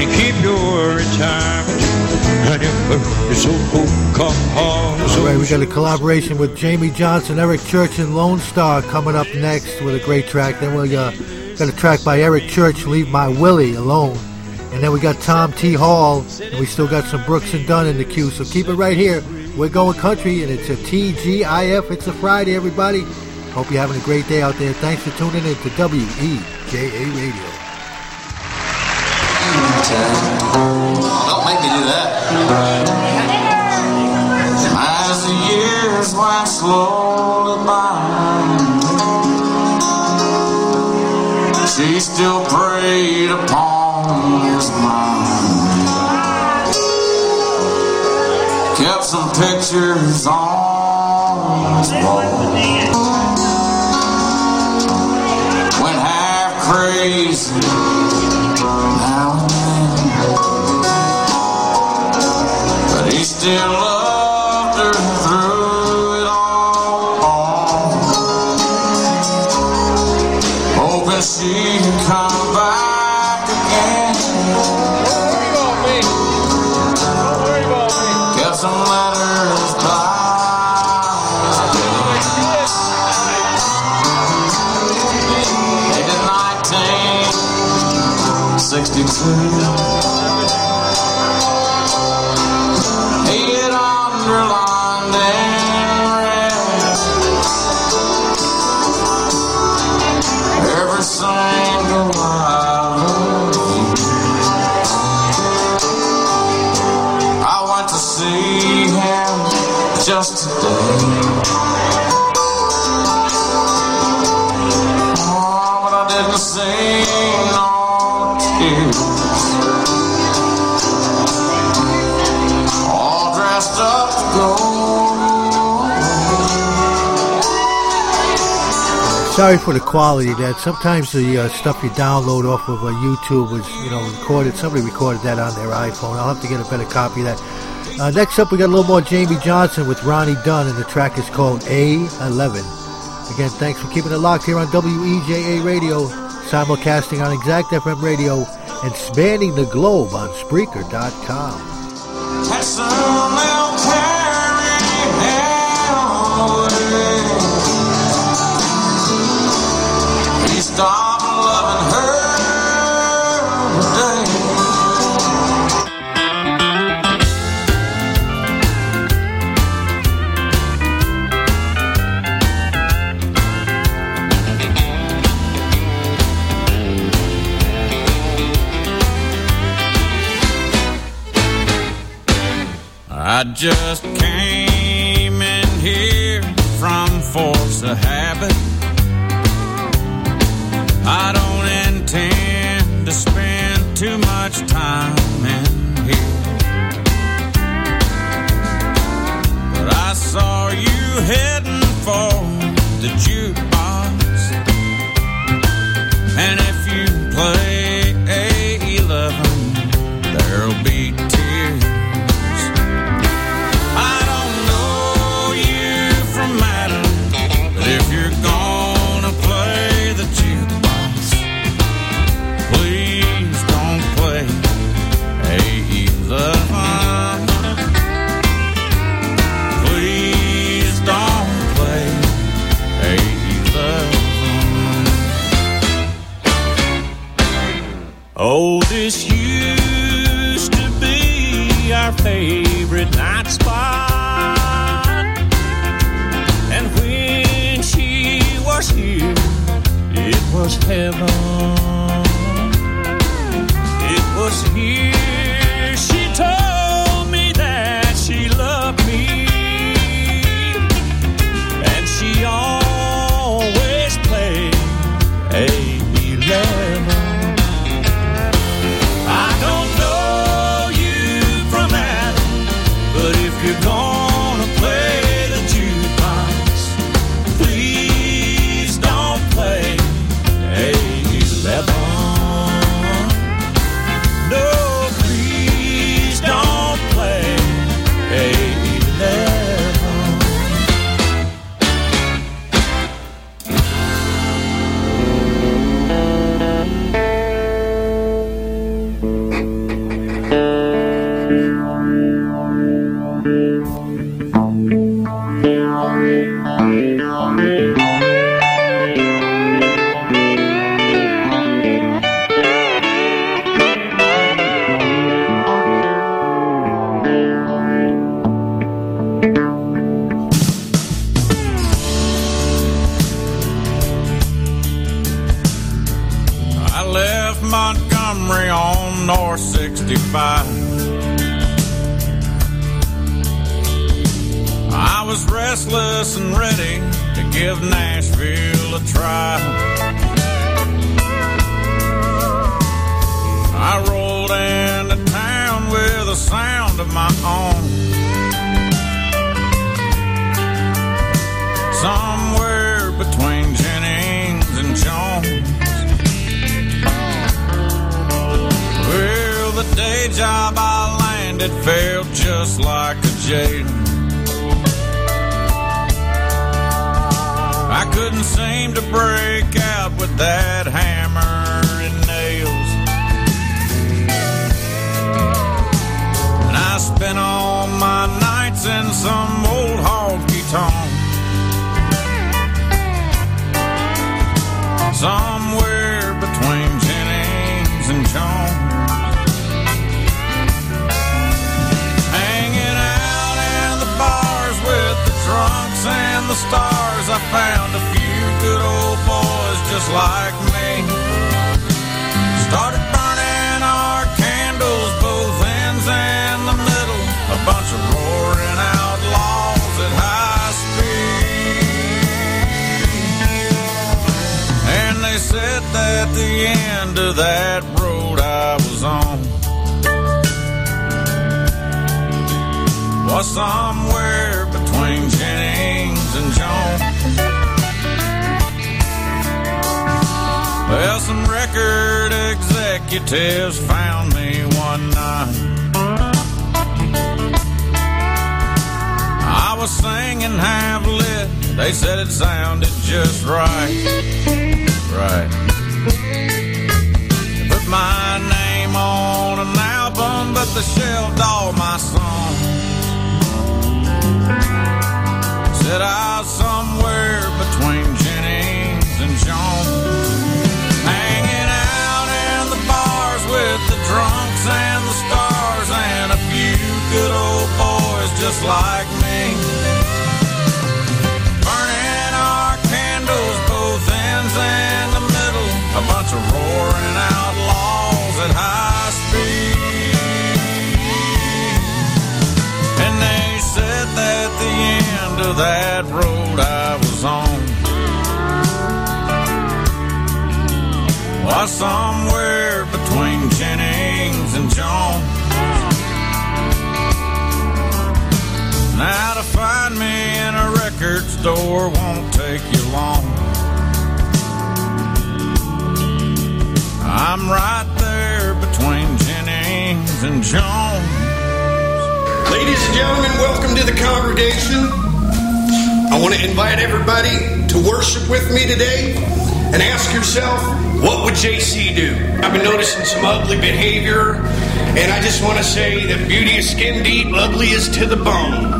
And keep your retirement and your, your so-called All right, we got a collaboration with Jamey Johnson, Eric Church, and Lone Star coming up next with a great track. Then we uh, got a track by Eric Church, Leave My Willie Alone. And then we got Tom T. Hall, and we still got some Brooks and Dunn in the queue. So keep it right here. We're going country, and it's a TGIF. It's a Friday, everybody. Hope you're having a great day out there. Thanks for tuning in to WEJA Radio. Don't make me do that. As the years went slowly by, she still preyed upon Kept some pictures on his wall. Went half crazy still 1962. Sorry for the quality. That sometimes the uh, stuff you download off of uh, YouTube was, you know, recorded. Somebody recorded that on their iPhone. I'll have to get a better copy of that. Uh, next up, we got a little more Jamey Johnson with Ronnie Dunn, and the track is called A11. Again, thanks for keeping it locked here on WEJA Radio, simulcasting on Exact FM Radio, and spanning the globe on Spreaker.com. I just came in here from force of habit. I don't intend to spend too much time in here. But I saw you heading for the jukebox. Montgomery on North 65. I was restless and ready to give Nashville a try. I rolled into town with a sound of my own. Somewhere between Jennings and Jones. Day job I landed felt just like a jail. I couldn't seem to break out with that hammer and nails. And I spent all my nights in some old honky tonk. Somewhere between the stars. I found a few good old boys just like me. Started burning our candles, both ends and the middle. A bunch of roaring outlaws at high speed. And they said that the end of that road I was on was somewhere Well, some record executives found me one night. I was singing half lit. They said it sounded just right. Right. Put my name on an album, but they shelved all my songs. Said I was somewhere between and the stars and a few good old boys just like me. Burning our candles both ends and the middle. A bunch of roaring outlaws at high speed. And they said that the end of that road I was on was somewhere between Jennings and Jones. Now to find me in a record store won't take you long. I'm right there between Jennings and Jones. Ladies and gentlemen, welcome to the congregation. I want to invite everybody to worship with me today and ask yourself, what would JC do? I've been noticing some ugly behavior, and I just want to say that beauty is skin deep, ugly is to the bone.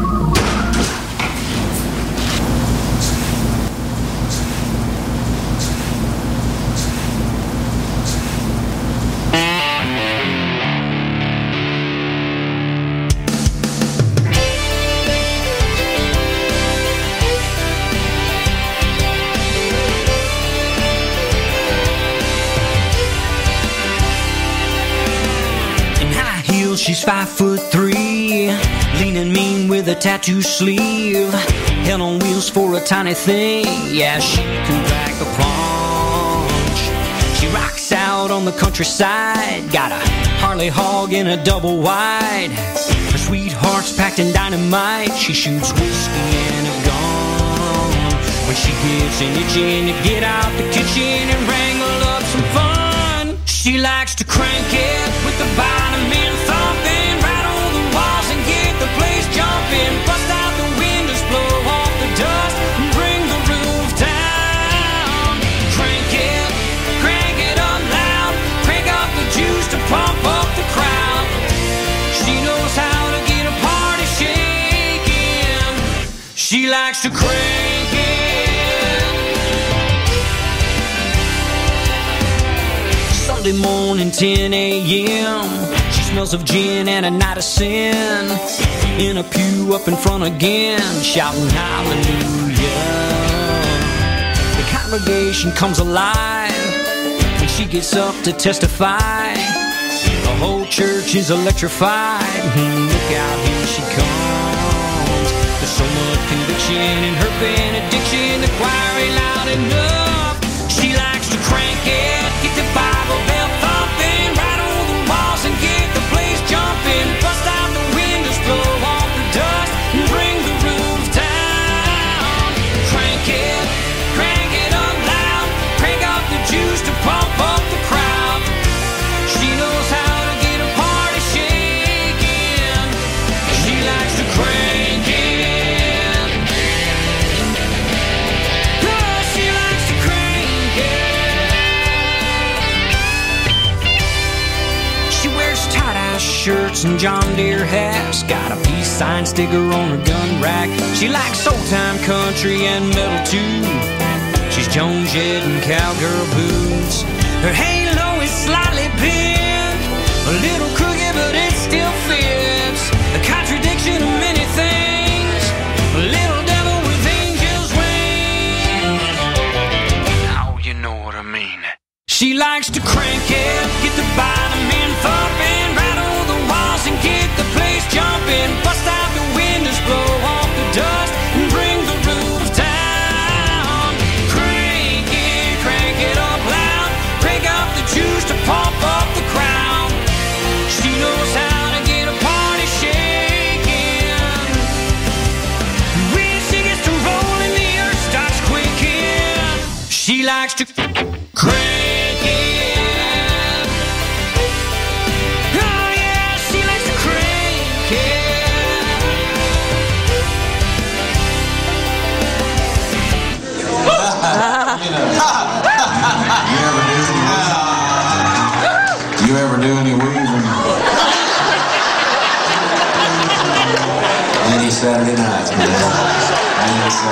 Tattoo sleeve. Hell on wheels for a tiny thing. Yeah, she can pack a punch. She rocks out on the countryside. Got a Harley hog in a double wide. Her sweetheart's packed in dynamite. She shoots whiskey and a gun. When she gets an itching to get out the kitchen and wrangle up some fun. She likes to crank it with the bottom end She rings and moves down, crank it, cricket loud, take off the juice to pump up the crowd. She knows how to get a party shaking. She likes to crank it. Sunday morning, 10 a.m. She smells of gin and a night of sin. In a pew up in front again, shouting hallelujah. The congregation comes alive when she gets up to testify. The whole church is electrified. Hmm, Look out, here she comes. There's so much conviction in her benediction. The choir ain't loud enough. John Deere hats. Got a peace sign sticker on her gun rack. She likes old-time country and metal too. She's Joan Jett and cowgirl boots. Her halo is slightly bent, a little crooked, but it still fits. A contradiction of many things. A little devil with angel's wings. Now you know what I mean. She likes to crank it, get the bottom end thumping, place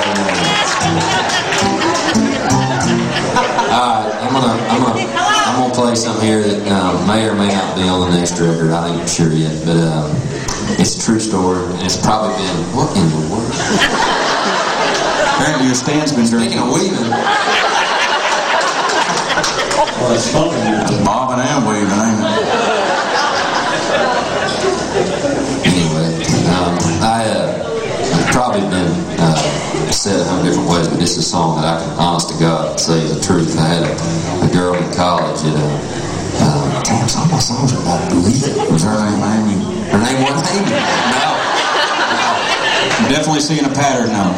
Any Saturday nights. All right, I'm gonna, I'm gonna, I'm gonna play something here that um, may or may not be on the next record. I ain't sure yet, but um, it's a true story, and it's probably been what in the world? Apparently, your stand's been drinking. Of weaving. Well, it's bobbing and weaving, ain't it? Probably been uh, said a hundred different ways, but this is a song that I can, honest to God, say the truth. I had a, a girl in college that, uh, uh, damn, some of my songs are about believe it. Was her name Amy? Her name wasn't Amy. No. I'm definitely seeing a pattern now.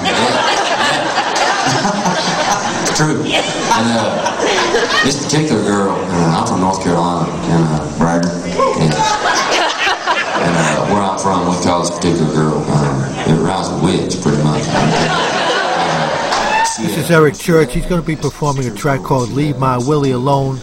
it's [LAUGHS] true. And uh, this particular girl, uh, I'm from North Carolina, and uh, Bragger. And, and uh, where I'm from, we call this particular girl, uh, it rhymes with witch, pretty much. [LAUGHS] This is Eric Church. He's going to be performing a track called Leave My Willie Alone,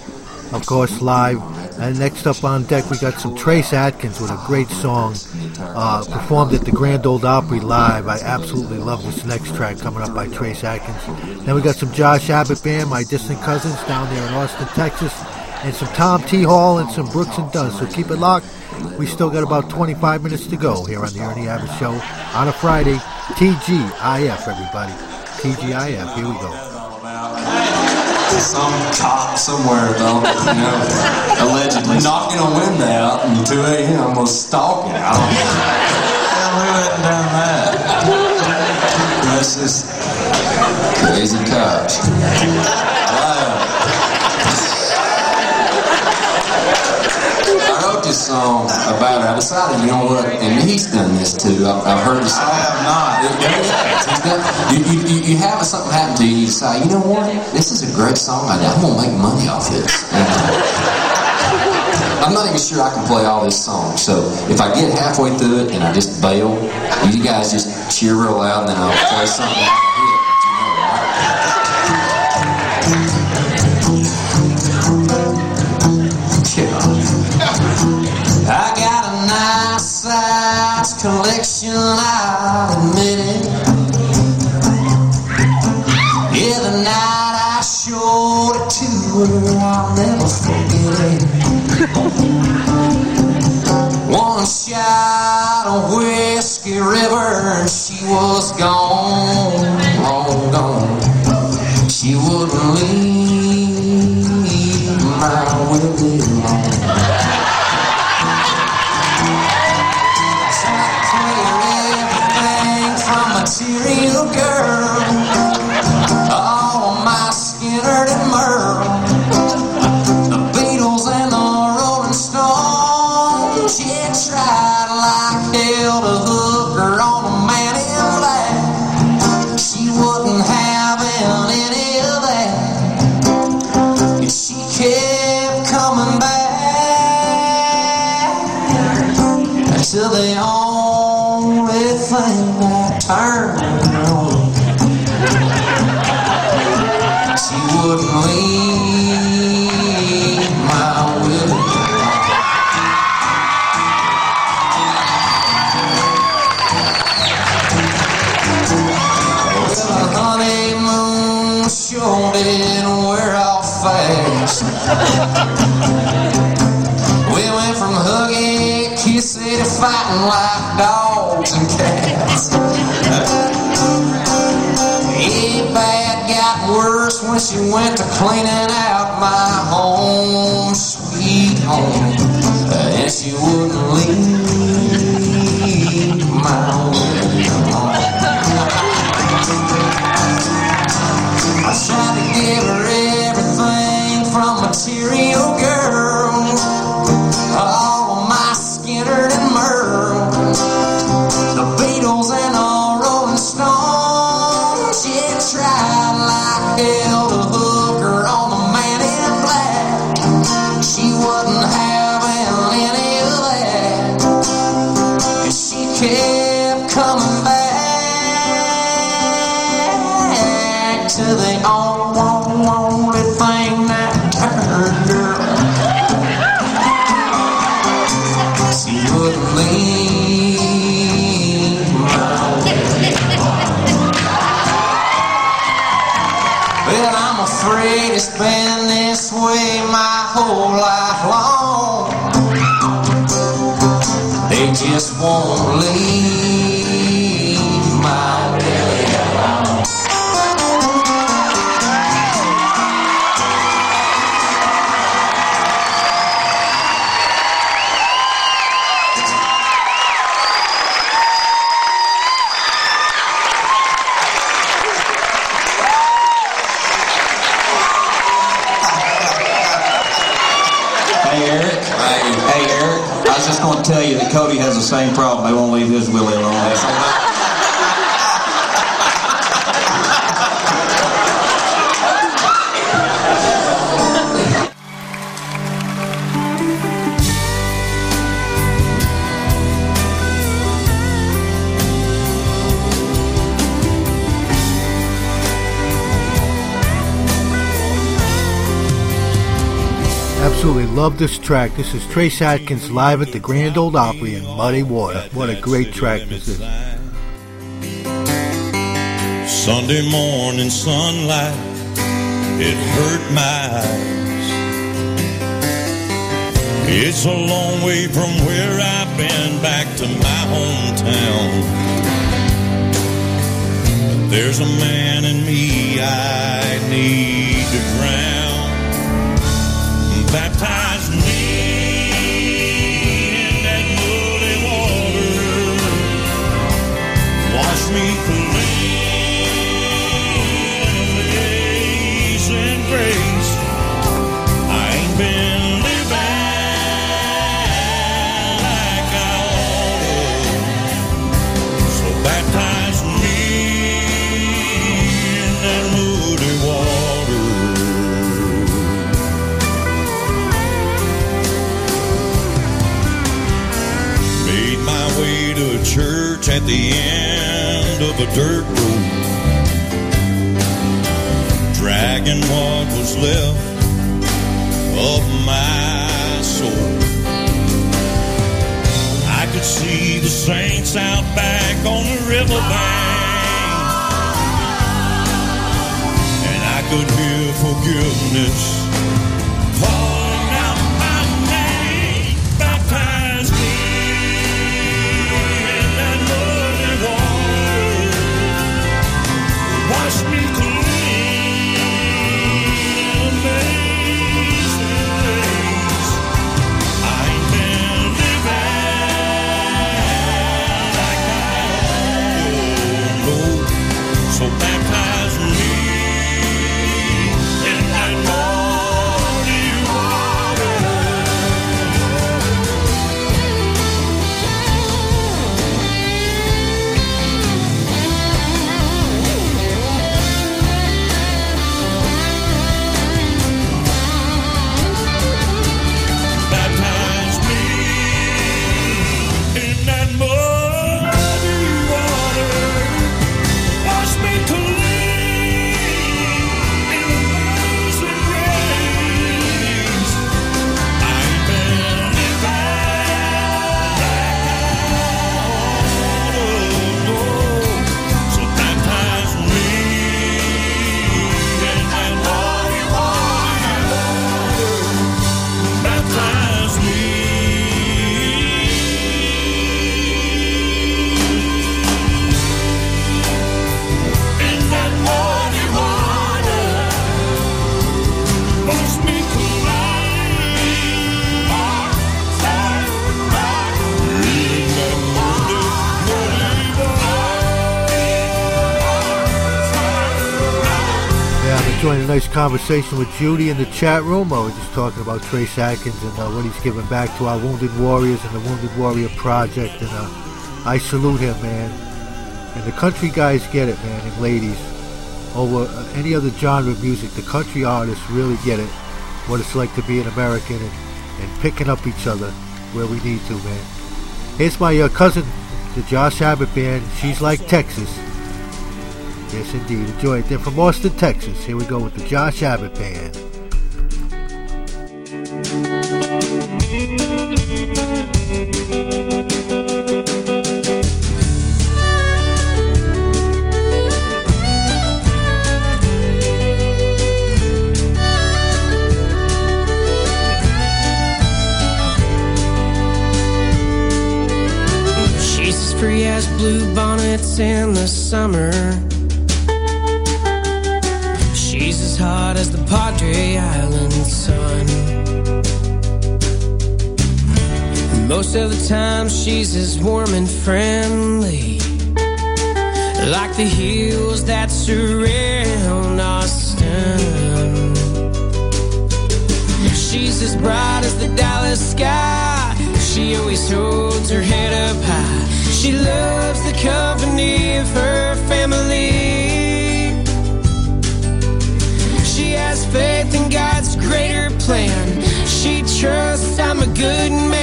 of course, live. And next up on deck, we got some Trace Atkins with a great song uh, performed at the Grand Ole Opry live. I absolutely love this next track coming up by Trace Atkins. Then we got some Josh Abbott Band, my distant cousins down there in Austin, Texas, and some Tom T. Hall and some Brooks and Dunn. So keep it locked. We still got about 25 minutes to go here on the Ernie Abbott Show on a Friday. TGIF, everybody. TGIF. Here we go. Some cop somewhere, though, you know, allegedly knocking a window out and 2 a.m. was stalking. I don't know. Who hadn't done that? That's just crazy cops. I wrote this song about it. I decided, you know what, and he's done this too. I've, I've heard this song. I have not. He's done, you, you, you, have something happen to you, you decide, you know what, this is a great song. I, I'm going to make money off this. And, I'm not even sure I can play all this song. So if I get halfway through it and I just bail, you guys just cheer real loud and then I'll play something. I'll admit it. Yeah, the night I showed it to her, I'll never forget it. One shot of Whiskey River, and she was gone, long gone. She wouldn't leave she went to cleaning out my home, sweet home. And she wouldn't leave just same problem. They won't leave his Willie alone. Love this track. This is Trace Atkins live at the Grand Ole Opry in Muddy Water. What a great track this is. Sunday morning sunlight, it hurt my eyes. It's a long way from where I've been back to my hometown. But there's a man in me I need to drown. baptize church at the end of a dirt road. Dragging what was left of my soul. I could see the saints out back on the riverbank. And I could hear forgiveness conversation with Judy in the chat room. I was just talking about Trace Atkins and uh, what he's giving back to our wounded warriors and the Wounded Warrior Project. And uh, I salute him, man. And the country guys get it, man, and ladies. Over uh, any other genre of music, the country artists really get it. What it's like to be an American and, and picking up each other where we need to, man. Here's my uh, cousin, the Josh Abbott Band. She's like Texas. Yes, indeed. Enjoy it. They're from Austin, Texas. Here we go with the Josh Abbott Band. She's free as blue bonnets in the summer. Of the time, she's as warm and friendly. Like the hills that surround Austin. She's as bright as the Dallas sky. She always holds her head up high. She loves the company of her family. She has faith in God's greater plan. She trusts I'm a good man,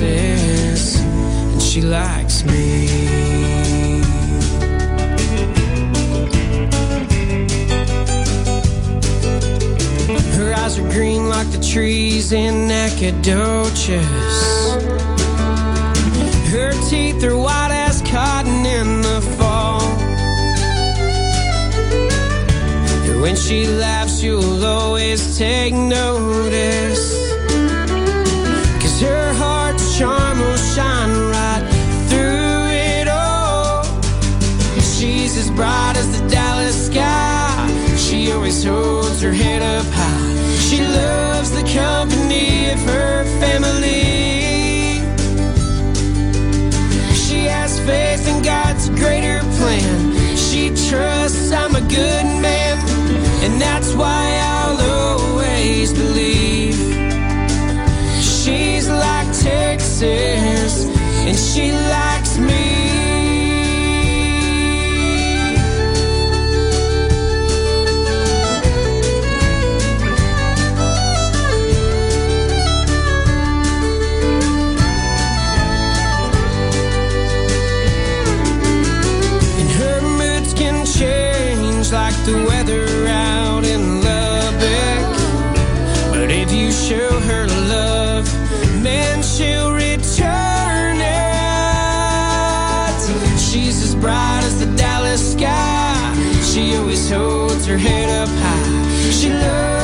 And she likes me. Her eyes are green like the trees in Nacogdoches. Her teeth are white as cotton in the fall. And when she laughs, you'll always take notice. Always holds her head up high. She loves the company of her family. She has faith in God's greater plan. She trusts I'm a good man, and that's why I'll always believe. She's like Texas, and she likes me. Her head up high. She loves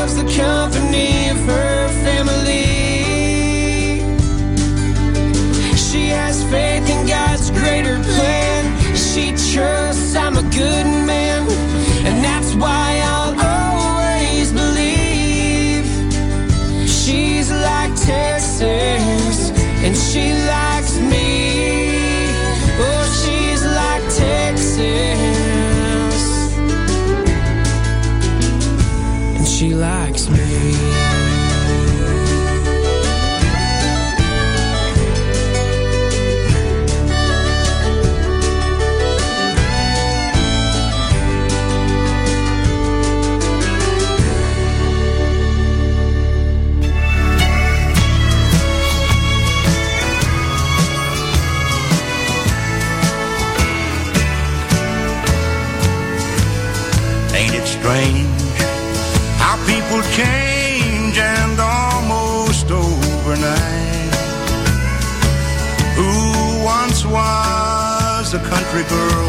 country girl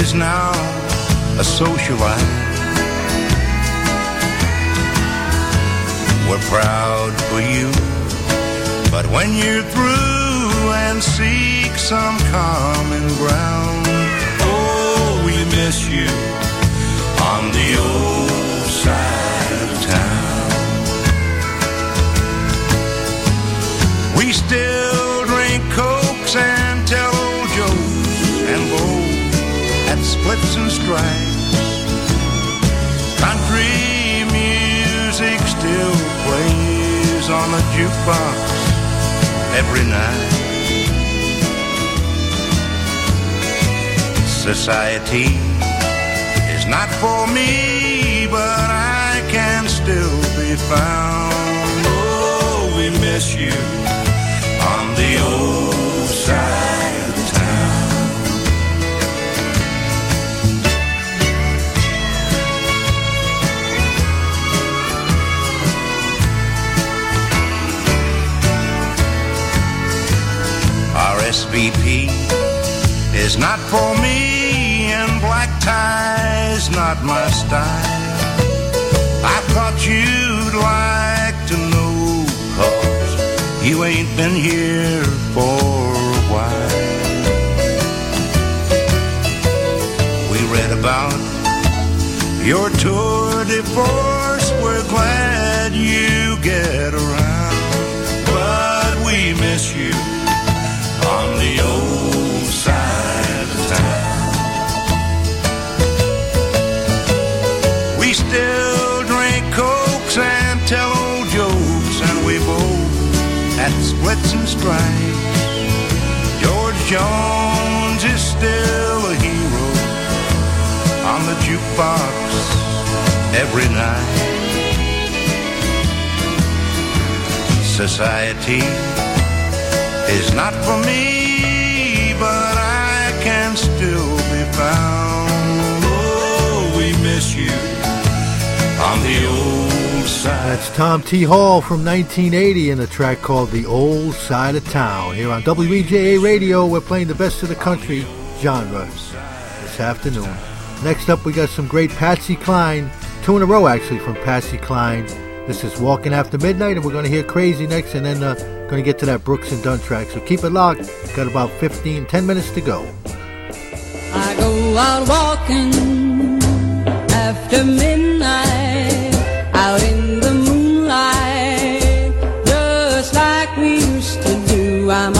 is now a socialite. We're proud for you, but when you're through and seek some common ground, oh, we miss you on the old side of town. We still drink cokes and splits and stripes. Country music still plays on the jukebox every night. Society is not for me, but I can still be found. Oh, we miss you on the old side RSVP is not for me, and black tie's not my style. I thought you'd like to know, cause you ain't been here for a while. We read about your tour de force, we're glad you get around, but we miss you splits and stripes. George Jones is still a hero on the jukebox every night. Society is not for me, but I can still be found. Oh, we miss you on the old. That's Tom T. Hall from 1980 in a track called The Old Side of Town. Here on WEJA Radio, we're playing the best of the country genre this afternoon. Next up, we got some great Patsy Cline, two in a row actually from Patsy Cline. This is Walking After Midnight, and we're going to hear Crazy next, and then uh, going to get to that Brooks and Dunn track. So keep it locked. Got about 15, 10 minutes to go. I go out walking after midnight, out in the moonlight, just like we used to do. I'm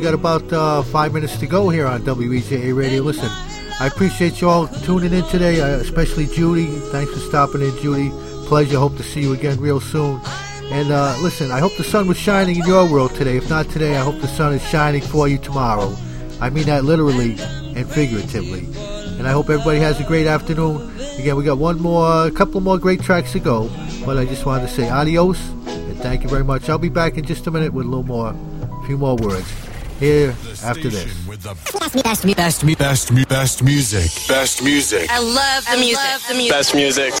we got about uh, five minutes to go here on WEJA Radio. Listen, I appreciate you all tuning in today, uh, especially Judy. Thanks for stopping in, Judy. Pleasure. Hope to see you again real soon. And uh, listen, I hope the sun was shining in your world today. If not today, I hope the sun is shining for you tomorrow. I mean that literally and figuratively. And I hope everybody has a great afternoon. Again, we got one more, a couple more great tracks to go. But I just wanted to say adios and thank you very much. I'll be back in just a minute with a little more, a few more words. Here after this. With the Best, best, mu- best, mu- best, mu- best music. Best music. I love the music. Best music.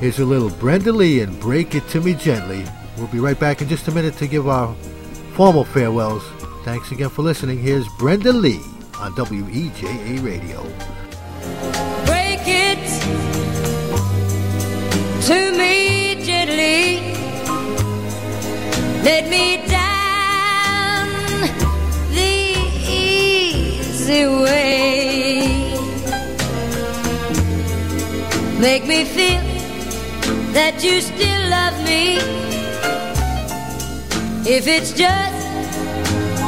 Here's a little Brenda Lee and Break It To Me Gently. We'll be right back in just a minute to give our formal farewells. Thanks again for listening. Here's Brenda Lee on WEJA Radio. Break it to me gently led me down the easy way. Make me feel that you still love me. If it's just,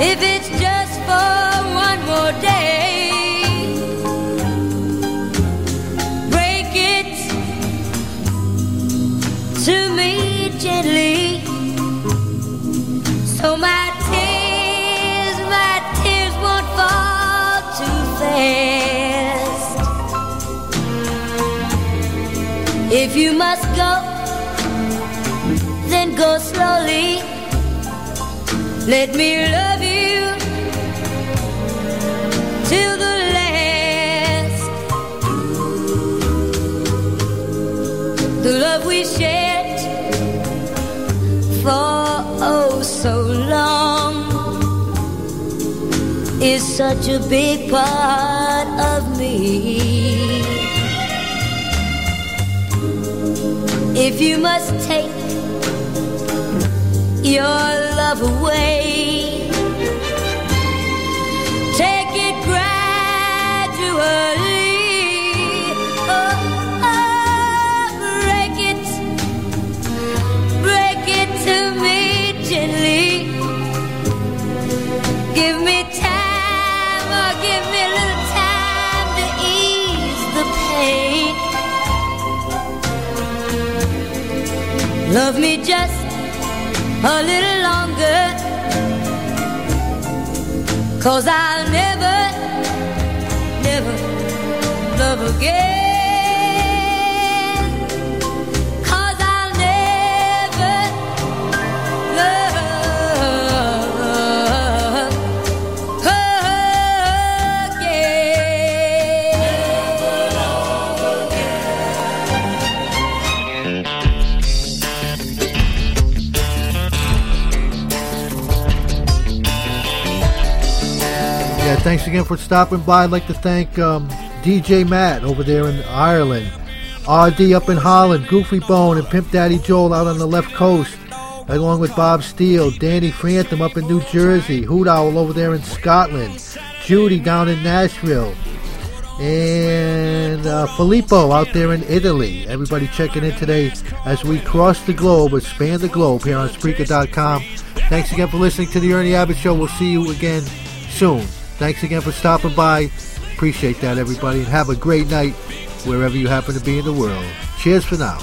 if it's just for one more day. Break it to me gently so my tears, my tears won't fall too fast. If you must go, then go slowly. Let me love you till the last. The love we shared for oh so is such a big part of me. If you must take your love away, take it gradually. Oh, oh, to me gently. Give me time, or give me a little time to ease the pain. Love me just a little longer. Cause I'll never, never love again. Thanks again for stopping by. I'd like to thank um, DJ Matt over there in Ireland, RD up in Holland, Goofy Bone and Pimp Daddy Joel out on the left coast, along with Bob Steele, Danny Phantom up in New Jersey, Hoot Owl over there in Scotland, Judy down in Nashville, and uh, Filippo out there in Italy. Everybody checking in today as we cross the globe, expand the globe here on Spreaker.com. Thanks again for listening to the Ernie Abbott Show. We'll see you again soon. Thanks again for stopping by. Appreciate that, everybody, and have a great night wherever you happen to be in the world. Cheers for now.